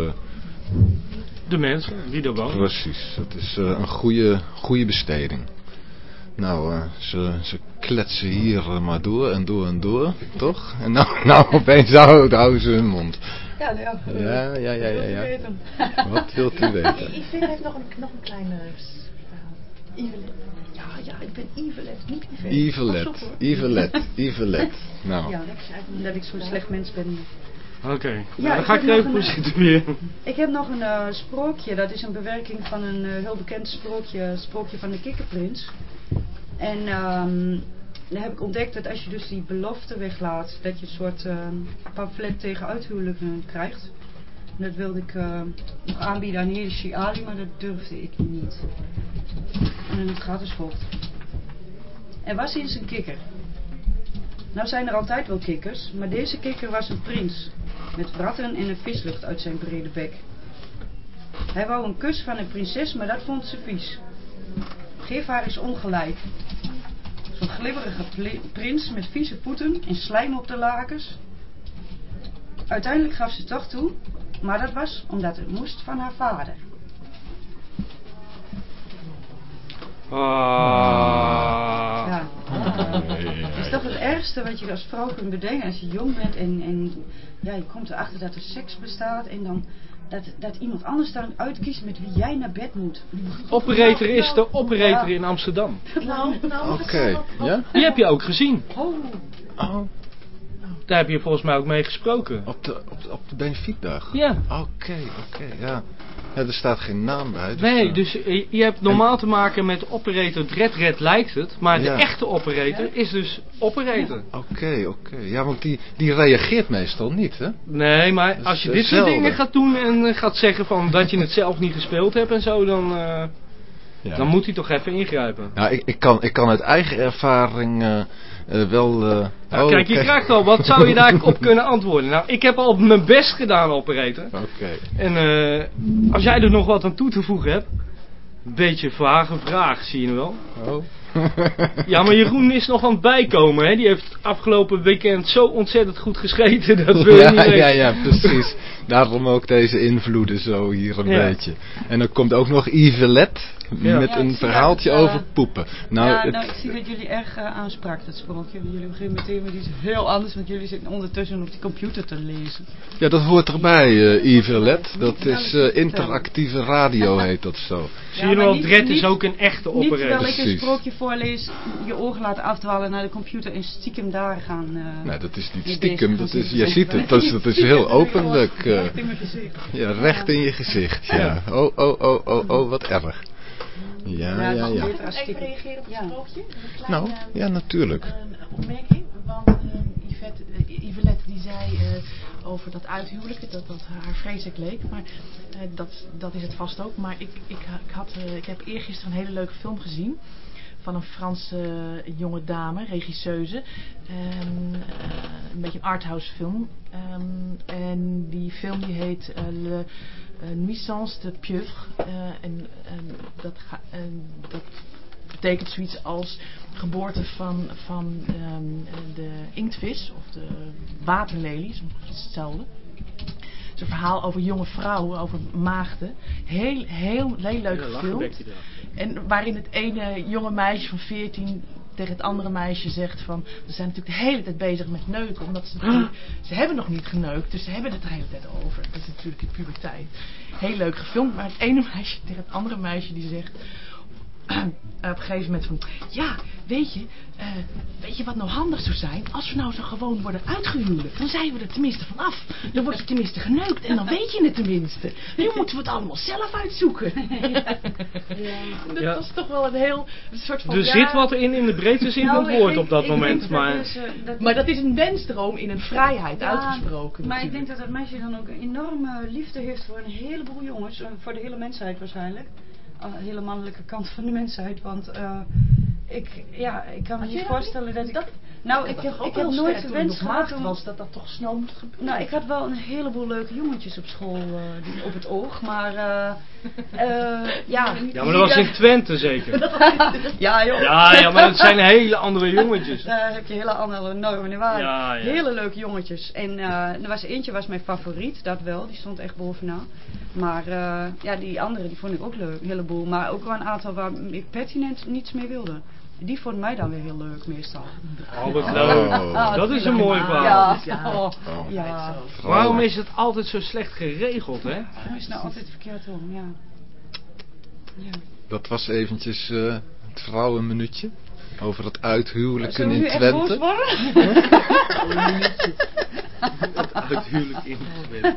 De mensen die er wonen. Precies, het is een goede, goede besteding. Nou, eh, ze, ze kletsen hier eh, maar door en door en door, toch? En nou, nou opeens houden, ze hun mond. Ja, nou ja. Ja, ja, ja, ja. Wat wilt u weten? Yvette heeft nog een, nog een kleine. Yvelet. Ja, ja, ik ben Yvelet, niet. Yvelet, op, hoor. Yvelet, Yvelet. Nou, Ja, dat is eigenlijk Omdat ik zo'n slecht mens ben. Oké, Ja, nou, dan ik ga ik er even voor zitten weer. Ik heb nog een eh, sprookje. Dat is een bewerking van een eh, heel bekend sprookje. Sprookje van de kikkerprins. En ehm dan heb ik ontdekt dat als je dus die belofte weglaat, dat je een soort ehm, pamflet tegen uithuwelijken krijgt. En dat wilde ik eh, nog aanbieden aan Hiddeshi Ali, maar dat durfde ik niet. En het gaat als volgt. Er was eens een kikker. Nou zijn er altijd wel kikkers, maar deze kikker was een prins. Met ratten en een vislucht uit zijn brede bek. Hij wou een kus van een prinses, maar dat vond ze vies. Geef haar eens ongelijk. Zo'n glibberige prins met vieze voeten en slijm op de lakens. Uiteindelijk gaf ze toch toe, maar dat was omdat het moest van haar vader. Ah. Ja. Het is toch het ergste wat je als vrouw kunt bedenken als je jong bent en, en ja, je komt erachter dat er seks bestaat en dan dat, dat iemand anders dan uitkiest met wie jij naar bed moet. Operator is de operator Ja. in Amsterdam. Nou, nou, oké. Ja? Die heb je ook gezien. Oh, Oh, Daar heb je volgens mij ook mee gesproken. op de, op de, op de benefietdag? Ja. Oké, oké, ja. Ja. Er staat geen naam bij. dus, Nee, eh, dus eh, je hebt normaal te maken met operator Red Red lijkt het. Maar Ja. de echte operator is dus operator. Oké, oké. Ja, want die, die reageert meestal niet, hè? Nee, maar als je eh, dit soort dingen gaat doen en gaat zeggen van dat je het zelf niet gespeeld hebt en zo, dan, eh, Ja. dan moet hij toch even ingrijpen. Nou, ik, ik, kan, ik kan uit eigen ervaring eh, eh, wel... eh, Nou, oh, kijk, je krijgt al, wat zou je daarop kunnen antwoorden? Nou, ik heb al mijn best gedaan, operator. Oké. En eh, als jij er nog wat aan toe te voegen hebt, een beetje vage vraag, zie je wel. Oh. Ja, maar Jeroen is nog aan het bijkomen, hè. Die heeft afgelopen weekend zo ontzettend goed gescheten, dat wil je ja, niet weten. ja, ja, precies. Daarom ook deze invloeden zo hier een Ja. beetje. En dan komt ook nog Yvelet Ja. met Ja, een verhaaltje dat, eh, over poepen. Nou, ja, het- nou, ik zie dat jullie erg aansprak, dat sprookje. Jullie beginnen meteen met iets heel anders, want jullie zitten ondertussen op die computer te lezen. ja, dat hoort erbij, eh Yvelet. Dat Nou, is eh, interactieve radio, heet dat zo. Zie je wel, Dred is ook een echte Niet terwijl operator. ik een sprookje voorlees, je ogen laten afdwalen naar de computer en stiekem daar gaan... eh, Nee, dat is niet stiekem, dat is, je ziet het, dat is, dat is heel openlijk. eh, Recht in mijn gezicht. ja, recht in je gezicht. Ja. Oh, oh, oh, oh, oh, wat erg. Ja, Ja, ja, Mag ik even reageren op het Ja. sprookje? Een kleine, Nou, ja, natuurlijk. eh, opmerking. Want eh, Yvette, eh, Yvelette die zei eh, over dat uithuwelijken, dat dat haar vreselijk leek. Maar eh, dat, dat is het vast ook. Maar ik, ik, ha- ik, had, eh, ik heb eergisteren een hele leuke film gezien. Van een Franse eh, jonge dame, regisseuse. Ehm, eh, een beetje een arthouse film. Ehm, en die film die heet eh, Le eh, Nuisance de Pieuvre. Eh, en en dat, ga, en dat betekent zoiets als geboorte van, van ehm, de inktvis of de waterlelie, is ongeveer hetzelfde. Het is een verhaal over jonge vrouwen, over maagden. Heel, heel, heel leuk gefilmd. En waarin het ene jonge meisje van 14 tegen het andere meisje zegt van... Ze zijn natuurlijk de hele tijd bezig met neuken. Omdat ze natuurlijk... Ze hebben nog niet geneukt. Dus ze hebben het er de hele tijd over. Dat is natuurlijk de puberteit. Heel leuk gefilmd. Maar het ene meisje tegen het andere meisje die zegt... op een gegeven moment van... Ja, weet je... eh, weet je wat nou handig zou zijn? Als we nou zo gewoon worden uitgehuwelijkd, dan zijn we er tenminste vanaf. Dan word je tenminste geneukt en dan weet je het tenminste. Nu moeten we het allemaal zelf uitzoeken. Dat Ja. was toch wel een heel een soort van... Er ja, zit wat in in de breedste zin van Nou, het ik woord op dat moment. dat Maar is, eh, dat- Maar dat is een wensdroom in een vrijheid Ja, uitgesproken. Maar ik denk dat dat meisje dan ook een enorme liefde heeft voor een heleboel jongens. eh, Voor de hele mensheid waarschijnlijk. De hele mannelijke kant van de mensheid. Want eh, ik, ja, ik kan me niet voorstellen dat ik... Dat- nou, Dat ik heb, ik heb nooit sterk de wens gehad om... was dat dat toch snel moet gebeuren. Nou, ik had wel een heleboel leuke jongetjes op school eh, die, op het oog, maar eh, eh, ja. ja, maar dat was in Twente zeker. Ja, joh. Ja, ja, maar het zijn hele andere jongetjes. Daar heb je hele andere normen en waarden. Ja, ja. Hele leuke jongetjes. En eh, er was eentje was mijn favoriet, dat wel. Die stond echt bovenaan. Maar eh, ja, die andere die vond ik ook leuk, een heleboel. Maar ook wel een aantal waar ik pertinent niets mee wilde. Die vond mij dan weer heel leuk meestal. Oh, wat leuk. Oh. Dat is een mooi verhaal. Ja, Ja. oh, Oh. ja. Waarom is het altijd zo slecht geregeld, hè? Dat is nou altijd verkeerd om, ja. ja. Dat was eventjes eh, het vrouwenminuutje. Over het uithuwelijken in Twente. worden? Uithuwelijk in Twente.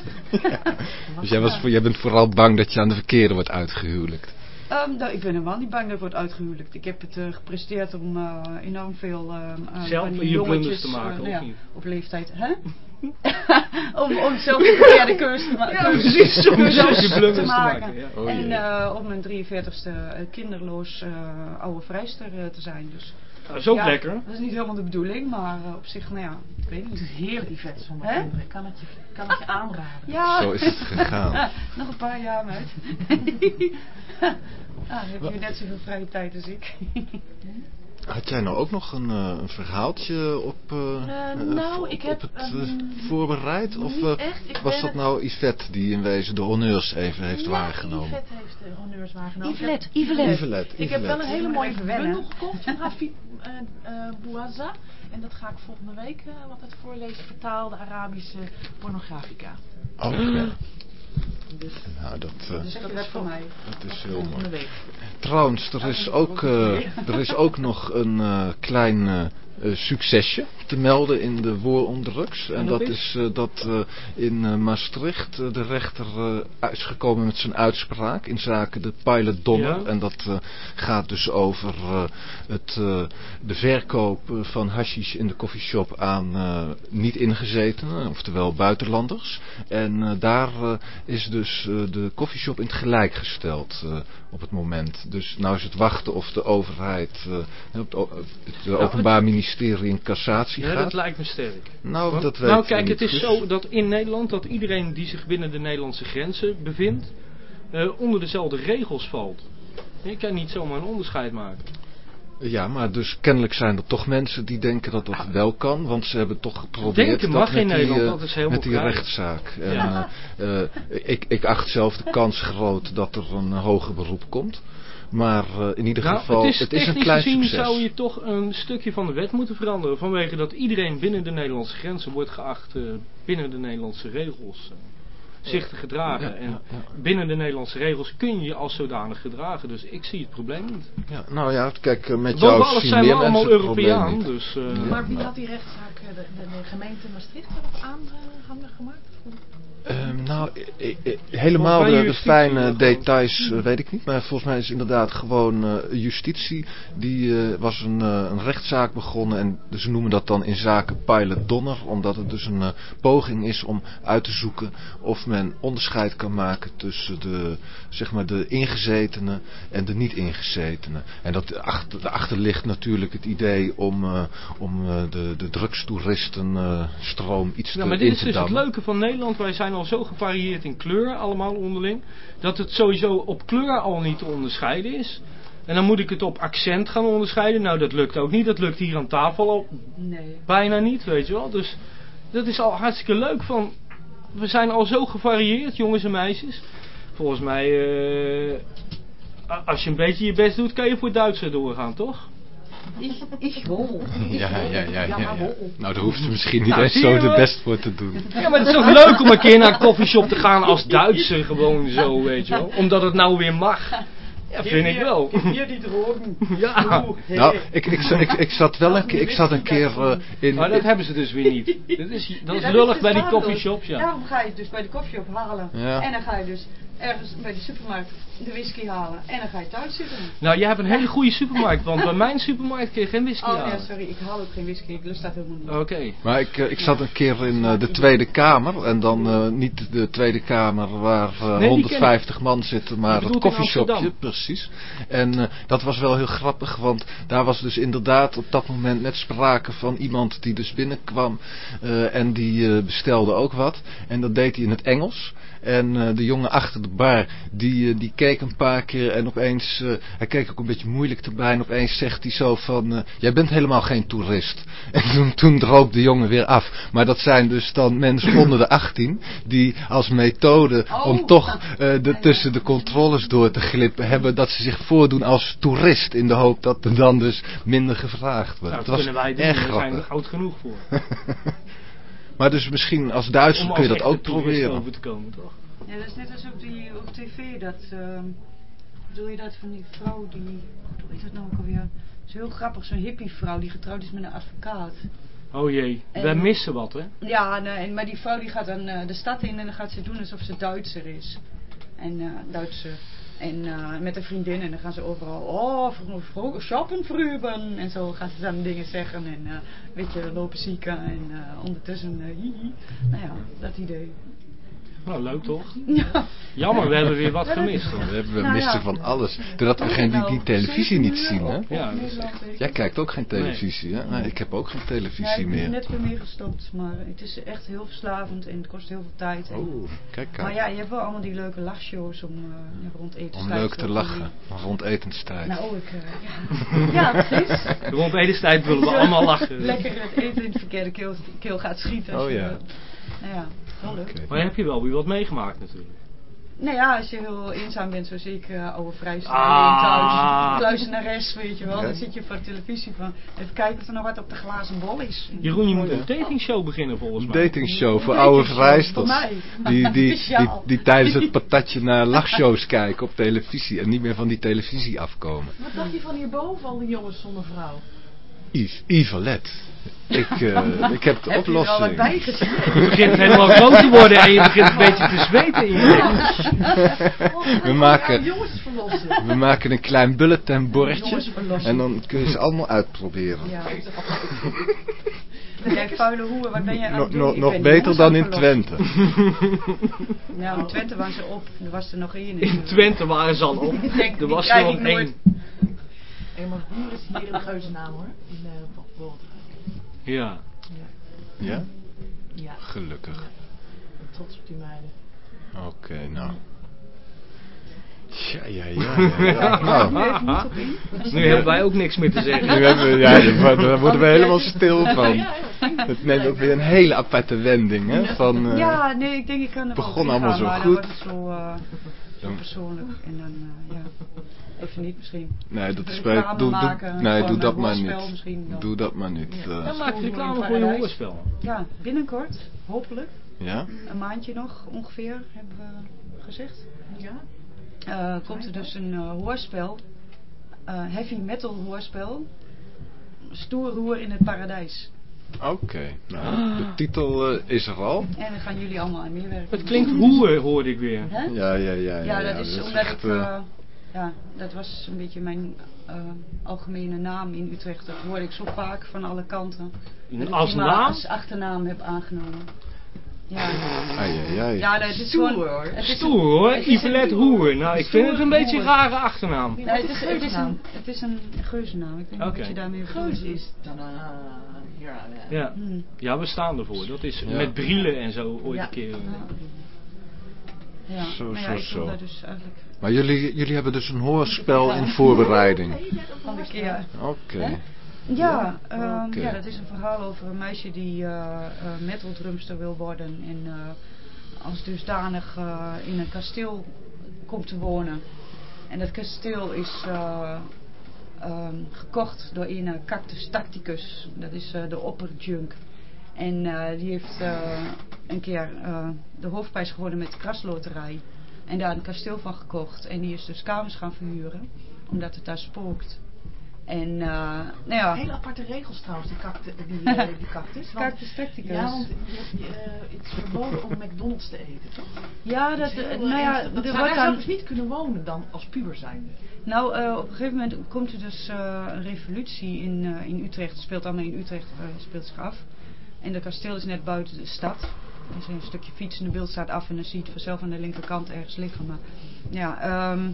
Dus jij, was, jij bent vooral bang dat je aan de verkeerde wordt uitgehuwelijkt. Ehm, nou, ik ben helemaal niet bang dat ik word uitgehuwelijkt. Ik heb het eh, gepresteerd om eh, enorm veel ehm, eh, Zelf van die je blunders jongetjes, te maken, eh, of ja, niet? op leeftijd. Hè? om, om zelf de verkeerde keuze te maken. Ja, precies, om Keuzes zelf je blunders te maken, ja. Oh en eh, op mijn 43ste eh, kinderloos eh, oude vrijster eh, te zijn. Dus, Dat is ook ja, lekker. Dat is niet helemaal de bedoeling, maar eh, op zich, nou ja, ik weet niet. Heerlijk die vet zonder Hè? kinderen. Kan het je, kan het je aanraden. Ja. Zo is het gegaan. Nog een paar jaar, meid. ah, dan heb je net zoveel vrije tijd als ik. Had jij nou ook nog een, eh, een verhaaltje op, eh, Eh, nou, op ik heb, het voorbereid? Of echt. Was dat nou Yvette die in wezen de honneurs even heeft ja, waargenomen? Yvette heeft de honneurs waargenomen. Yvelet, Ik heb- Yvelet. Yvelet, Ik heb wel een hele mooie bundel gekocht van Hafid uh, Bouaza. En dat ga ik volgende week eh, wat het voorlezen. Vertaalde Arabische pornografica. Oké. Nou, dat, eh, Dus dat voor mij. dat is heel mooi. Trouwens, er is ook, eh, er is ook nog een eh, klein succesje te melden in de War on Drugs. En, En dat dat is eh, dat eh, in eh, Maastricht eh, de rechter eh, is gekomen met zijn uitspraak in zaken de Pilot Donner. Ja. En dat eh, gaat dus over eh, het, eh, de verkoop eh, van hashish in de koffieshop aan eh, niet-ingezetenen, oftewel buitenlanders. En eh, daar eh, is dus eh, de koffieshop in het gelijk gesteld eh, op het moment. Dus nou is het wachten of de overheid, eh, het, o- het Openbaar Ministerie in cassatie Ja, gaat. dat lijkt me sterk. Nou, Want- dat weet nou kijk, het is zo dat in Nederland dat iedereen die zich binnen de Nederlandse grenzen bevindt, eh, onder dezelfde regels valt. Je kan niet zomaar een onderscheid maken. Ja, maar dus kennelijk zijn er toch mensen die denken dat dat wel kan, want ze hebben toch geprobeerd Denken dat mag met in die, Nederland, eh, dat is helemaal met die rechtszaak. En, Ja. eh, ik, ik acht zelf de kans groot dat er een hoger beroep komt. Maar in ieder Nou, geval, het is, een technisch klein gezien succes. zou je toch een stukje van de wet moeten veranderen. Vanwege dat iedereen binnen de Nederlandse grenzen wordt geacht binnen de Nederlandse regels zich te gedragen. Ja, en ja, ja. binnen de Nederlandse regels kun je je als zodanig gedragen. Dus ik zie het probleem niet. Ja, nou ja, kijk, eh, met Boven jou alles zien zijn we allemaal Europeaan. Dus, eh, Maar wie had die rechtszaak, eh, de, de, de gemeente Maastricht, erop aanhangen gemaakt? Ehm, nou, helemaal de, fijne details eh, weet ik niet. Maar volgens mij is inderdaad gewoon eh, justitie. Die eh, was een, een rechtszaak begonnen. En ze noemen dat dan in zaken Pilot Donner. Omdat het dus een poging is om uit te zoeken of men onderscheid kan maken tussen de, zeg maar de ingezetenen en de niet-ingezetenen. En dat achter, daarachter ligt natuurlijk het idee om, om de, de drugstoeristenstroom iets Ja, te maar dit in is te dus het leuke van Nederland. Wij zijn al zo gevarieerd in kleur, allemaal onderling. Dat het sowieso op kleur al niet te onderscheiden is. En dan moet ik het op accent gaan onderscheiden. Nou, dat lukt ook niet. Dat lukt hier aan tafel al Nee. bijna niet, weet je wel. Dus dat is al hartstikke leuk van... We zijn al zo gevarieerd, jongens en meisjes. Volgens mij, eh, als je een beetje je best doet, kan je voor Duitser doorgaan, toch? Ik, ik hol. Ja, ja, ja, ja. Nou, daar hoeft ze misschien niet Nou, eens zo de best voor te doen. Ja, maar het is toch leuk om een keer naar een koffieshop te gaan als Duitser, gewoon zo, weet je wel. Omdat het nou weer mag. Ja, vind ik wel. Hier die drogen. Ja. Nou, ik, ik, ik, ik zat wel een keer, ik zat een keer eh, in... Maar dat hebben ze dus weer niet. Dat is, dat is lullig dus bij die coffeeshops, ja. Daarom ga je het dus bij de koffieshop halen. Ja. En dan ga je dus ergens bij de supermarkt de whisky halen. En dan ga je thuis zitten. Nou, jij hebt een hele goede supermarkt, want bij mijn supermarkt kun je geen whisky Oh ja, halen. sorry, ik haal ook geen whisky. Ik lust dat helemaal niet. Oké. Maar ik, eh, ik zat een keer in eh, de Tweede Kamer. En dan eh, niet de Tweede Kamer waar eh, die 150 man zitten, maar het koffieshopje. Precies. En eh, dat was wel heel grappig, want daar was dus inderdaad op dat moment net sprake van iemand die dus binnenkwam. eh, en die eh, bestelde ook wat. En dat deed hij in het Engels. En eh, de jongen achter de bar, die, die keek een paar keer en opeens, eh, hij keek ook een beetje moeilijk erbij. En opeens zegt hij zo van, eh, jij bent helemaal geen toerist. En toen, toen droop de jongen weer af. Maar dat zijn dus dan mensen onder de 18, die als methode om Oh. toch eh, de, tussen de controles door te glippen, hebben dat ze zich voordoen als toerist. In de hoop dat er dan dus minder gevraagd wordt. Nou, het dat was kunnen wij doen, we zijn er oud genoeg voor. Maar dus misschien als Duitser Om kun je dat ook proberen. over te komen, toch? Ja, dat is net als op, die, op tv. Dat, ehm bedoel je dat van die vrouw die, hoe heet dat nou ook alweer? Dat is heel grappig, zo'n hippie vrouw die getrouwd is met een advocaat. Oh jee, En- wij missen wat, hè? Ja, nee, maar die vrouw die gaat dan eh, de stad in en dan gaat ze doen alsof ze Duitser is. En eh Duitse. En eh, met een vriendin en dan gaan ze overal, oh, shoppen vroegen. En zo gaan ze dan dingen zeggen en eh, weet je, lopen zieken en eh, ondertussen, eh. Nou ja, dat idee. Nou, leuk toch? Ja. Jammer, we hebben weer wat gemist. hoor. We hebben we Nou missen ja. van alles. Doordat we geen, die, die televisie niet zien, hè? Ja, dat is echt- Jij kijkt ook geen televisie, hè? Nee, ik heb ook geen Ja, televisie ik ben meer. net weer mee gestopt, maar het is echt heel verslavend en het kost heel veel tijd. En- Oh, kijk, Maar kijk. ja, je hebt wel allemaal die leuke lachshows om eh, ja, rond eten Om leuk te lachen. Rond etenstijd. Nou, ik, eh, ja. ja, precies. Rond etenstijd willen we allemaal lachen. Lekker het eten in de verkeerde keel, keel gaat schieten. Oh je, ja. nou ja, wel leuk. Oké. Maar heb je wel weer wat meegemaakt natuurlijk. Nou ja, als je heel eenzaam bent, zoals ik, eh oude vrijstaande Ah. thuis, kluizenares, weet je wel, Ja. dan zit je voor de televisie van, even kijken of er nou wat op de glazen bol is. Jeroen, je moet een datingshow beginnen volgens Een mij. datingshow voor Een oude datingshow vrijsters. voor mij. Die, die, die, die tijdens het patatje naar lachshows kijken op televisie. En niet meer van die televisie afkomen. Wat dacht je van hierboven al die jongens zonder vrouw? Yves, Yvelet. Ik, eh, ik heb de Heb je er al wat oplossing. bij gezien? Je begint helemaal groot te worden en je begint een beetje te zweten in je We maken- jongens verlossen. We maken een klein bulletinbordje. En dan kun je ze allemaal uitproberen. Ja. Jij vuile hoer, wat ben jij aan Nog, het doen? nog, beter dan in. Twente. Ja, in Twente waren ze op. Er was er nog één. In Twente waren ze al op. Er was er nog één. Hé, maar Boer is hier in de geuzennaam hoor. In uh, Bolt. Ja. Ja? Ja, Gelukkig. ik ben trots op die meiden. Oké, nou. Ja, ja, ja. ja, ja. Nou, Nu hebben wij ook niks meer te zeggen. nu hebben we, ja, daar worden- we helemaal stil van. Het neemt ook weer een hele aparte wending, hè? Van, eh, Ja, nee, ik denk ik kan er begon allemaal zo goed. dan wordt het zo, eh, zo persoonlijk. En dan, eh, ja, even niet misschien. Nee, dat is bij, doe, doe, maken nee, doe dat maar niet. misschien dan. Doe dat maar niet. Ja. eh. Dan maak je reclame voor je hoorspel. Ja, binnenkort, hopelijk. Ja? Een maandje nog ongeveer, hebben we gezegd. Ja? Eh, komt er dus een eh, hoorspel. eh, heavy metal hoorspel. Stoer roer in het paradijs. Oké. Nou, de titel eh, is er al. En daar gaan jullie allemaal aan meewerken. Het klinkt hoer, hoorde ik weer. Hè? Ja, ja, ja. Ja, dat is omdat echt, ik... eh, eh, ja, dat was een beetje mijn eh, algemene naam in Utrecht. Dat hoorde ik zo vaak van alle kanten. Dat ik Als maar naam? als achternaam heb aangenomen. Ja, ai, ai, ai. ja dat is Stoer, gewoon... hoor. Het is Stoer hoor, Yvelet Hoer. Nou, ik vind het een beetje een rare achternaam. Nee, het, is, het, is een, het is een geuzennaam. Ik Oké. wat je daarmee bedoelt. Geus is dan hier aan. Ja. Hmm. ja, we staan ervoor. Dat is Ja. met brillen en zo ooit Ja. een keer. Ja, Zo, maar ja, zo, ik zo. daar dus eigenlijk Maar jullie, jullie hebben dus een hoorspel in voorbereiding. van de keer... Oké. Hè? Ja, ehm, Oké. ja, dat is een verhaal over een meisje die eh eh, metal-drumster wil worden. En eh, als dusdanig in een kasteel komt te wonen. En dat kasteel is eh, ehm, gekocht door een Cactus Tacticus. Dat is de opperjunk. En die heeft een keer de hoofdprijs gewonnen met de krasloterij. En daar een kasteel van gekocht. En die is dus kamers gaan verhuren. Omdat het daar spookt. En eh, nou ja, Hele aparte regels trouwens, die, cacti- die, die cactus. Cactus tacticus. Ja, want eh, het is verboden om McDonald's te eten, toch? ja, Dat dat, eh, eh, nou ja, dat er zou, wordt dan... dus niet kunnen wonen dan als puber zijnde. Nou, op een gegeven moment komt er dus een revolutie in, in Utrecht. Het speelt allemaal in Utrecht speelt zich af. En de kasteel is net buiten de stad. Is een stukje fietsende beeld staat af en dan zie je het vanzelf aan de linkerkant ergens liggen. Maar ja, ehm,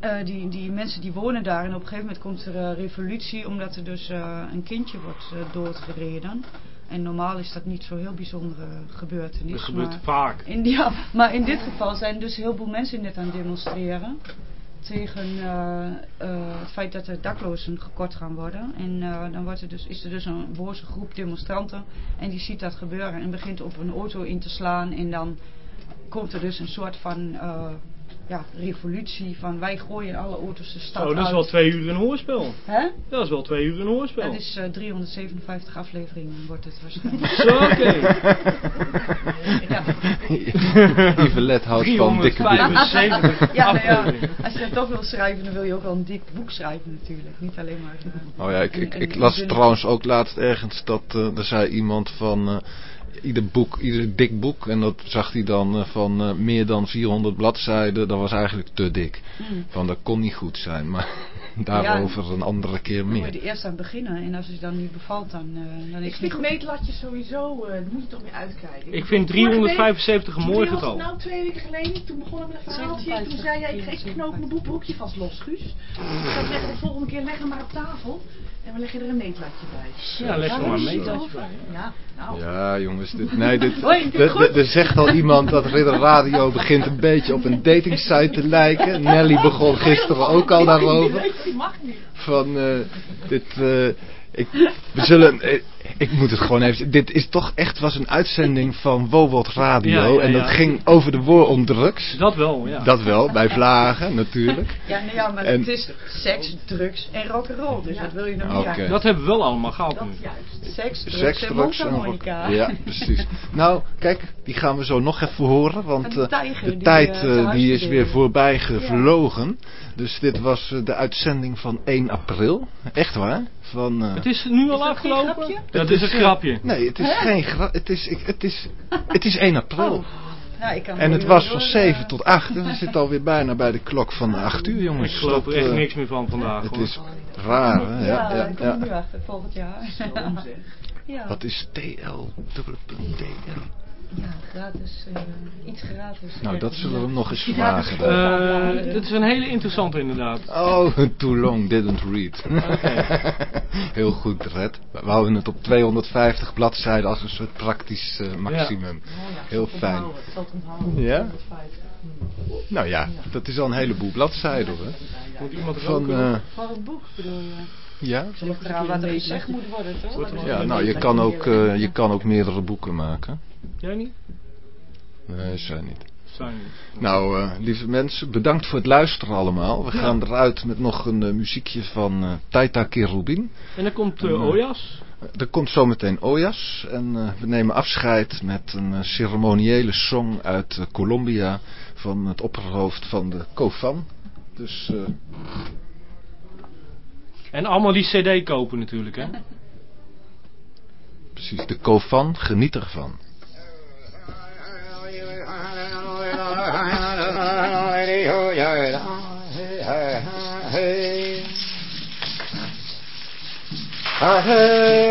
eh, die, die mensen die wonen daar en op een gegeven moment komt er eh, revolutie omdat er dus eh, een kindje wordt eh, doodgereden. En normaal is dat niet zo heel bijzondere gebeurtenis. Dat gebeurt maar- vaak. in, ja, maar in dit geval zijn dus heel veel mensen net aan het demonstreren. Tegen eh, eh, het feit dat de daklozen gekort gaan worden. En eh, dan wordt er dus, is er dus een boze groep demonstranten. En die ziet dat gebeuren en begint op een auto in te slaan. En dan komt er dus een soort van ja, revolutie. Van wij gooien alle auto's de stad Zo, dat is uit. wel twee uur een hoorspel. Hè? Dat is wel twee uur een hoorspel. Het is eh, 357 afleveringen wordt het waarschijnlijk. Zo, oké. ja. Yvette houdt van dikke boeken. 375 Ja, nou ja, afleveringen. als je dat toch wil schrijven, dan wil je ook wel een dik boek schrijven natuurlijk. Niet alleen maar... eh, Oh ja, ik, ik, een- ik las trouwens ook laatst ergens dat eh, er zei iemand van eh, ieder boek, ieder dik boek en dat zag hij dan eh, van eh, meer dan 400 bladzijden, dat was eigenlijk te dik. Mm. Van dat kon niet goed zijn, maar daarover een andere keer Dan moet je meer. er eerst aan beginnen en als het dan niet bevalt, dan, eh, dan is Ik het niet vind goed. meetlatjes sowieso, eh daar moet je toch mee uitkijken. Ik vind Vorige week- 375 een mooi getal. Nou, twee weken geleden, toen begon ik met een verhaaltje. En toen 57, zei jij, ik, ik knoop mijn boek- broekje vast los, Guus. Ik zou zeggen, de volgende keer leg hem maar op tafel. En we leggen er een meetlatje bij. Ja, leg er maar een meetlatje over. bij. Ja, nou. Ja jongens, dit, nee, dit, er- zegt al iemand dat Ridder Radio begint een beetje op een datingsite te lijken. Nelly begon gisteren ook al daarover. Van eh, dit eh, ik, we zullen eh, ik moet het gewoon even dit is toch echt was een uitzending van Wowot Radio Ja, ja, en dat ging over de war om drugs Dat wel, ja. dat wel bij Vlagen natuurlijk Ja, nou ja, maar En- het is seks, drugs en rock'n'roll. Dus Ja. wat wil je nog meer? Dat hebben we wel allemaal gehad Dat nu. juist. Seks, drugs seks en drugs en rock mondharmonica. ja precies nou kijk die gaan we zo nog even horen want de eh, tijger de die, tijd eh, eh, die is weer voorbij gevlogen dus dit was de uitzending van 1 april echt waar van eh, Het is nu al dat geen afgelopen. Dat Het is een is, grapje. Nee, het is geen grap. Het is, ik, het, is, het is 1 april. Oh. Ja, ik kan En het was van eh, 7 tot 8. En we zitten alweer bijna bij de klok van 8 uur, jongens. Ik geloof er echt eh, niks meer van vandaag. Het hoor. is raar, hè? Ja, Ja, ja, ik kom er nu ja. achter, volgend jaar. ja. Wat is TL? TL? Ja, gratis, eh, iets gratis. Nou, dat zullen we hem nog eens vragen. dat Eh, dit is een hele interessante inderdaad. Oh, too long, didn't read. Heel goed, Red. We houden het op 250 bladzijden als een soort praktisch eh, maximum. Heel fijn. Onthouden. Ja? 150. Nou ja, dat is al een heleboel bladzijden hoor. Moet iemand Van, Voor het boek bedoel je? ja? Ligt eraan wat er gezegd moet worden, toch? Ja, nou, je kan ook, eh, je kan ook meerdere boeken maken. Jij niet? Nee, zij niet. Nou, eh, lieve mensen, bedankt voor het luisteren allemaal. We gaan eruit met nog een eh, muziekje van eh Taita Kerubin. En dan komt Ojas. Er komt zometeen Ojas. En we nemen afscheid met een ceremoniële song uit Colombia. Van het opperhoofd van de Kofan. Dus En allemaal die cd kopen natuurlijk, hè? precies, de Kofan, geniet ervan. 啊嘿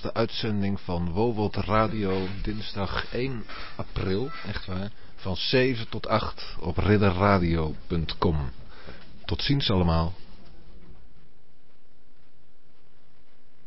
de uitzending van Wowold Radio dinsdag 1 april, echt waar, van 7 tot 8 op ridderradio.com. Tot ziens allemaal.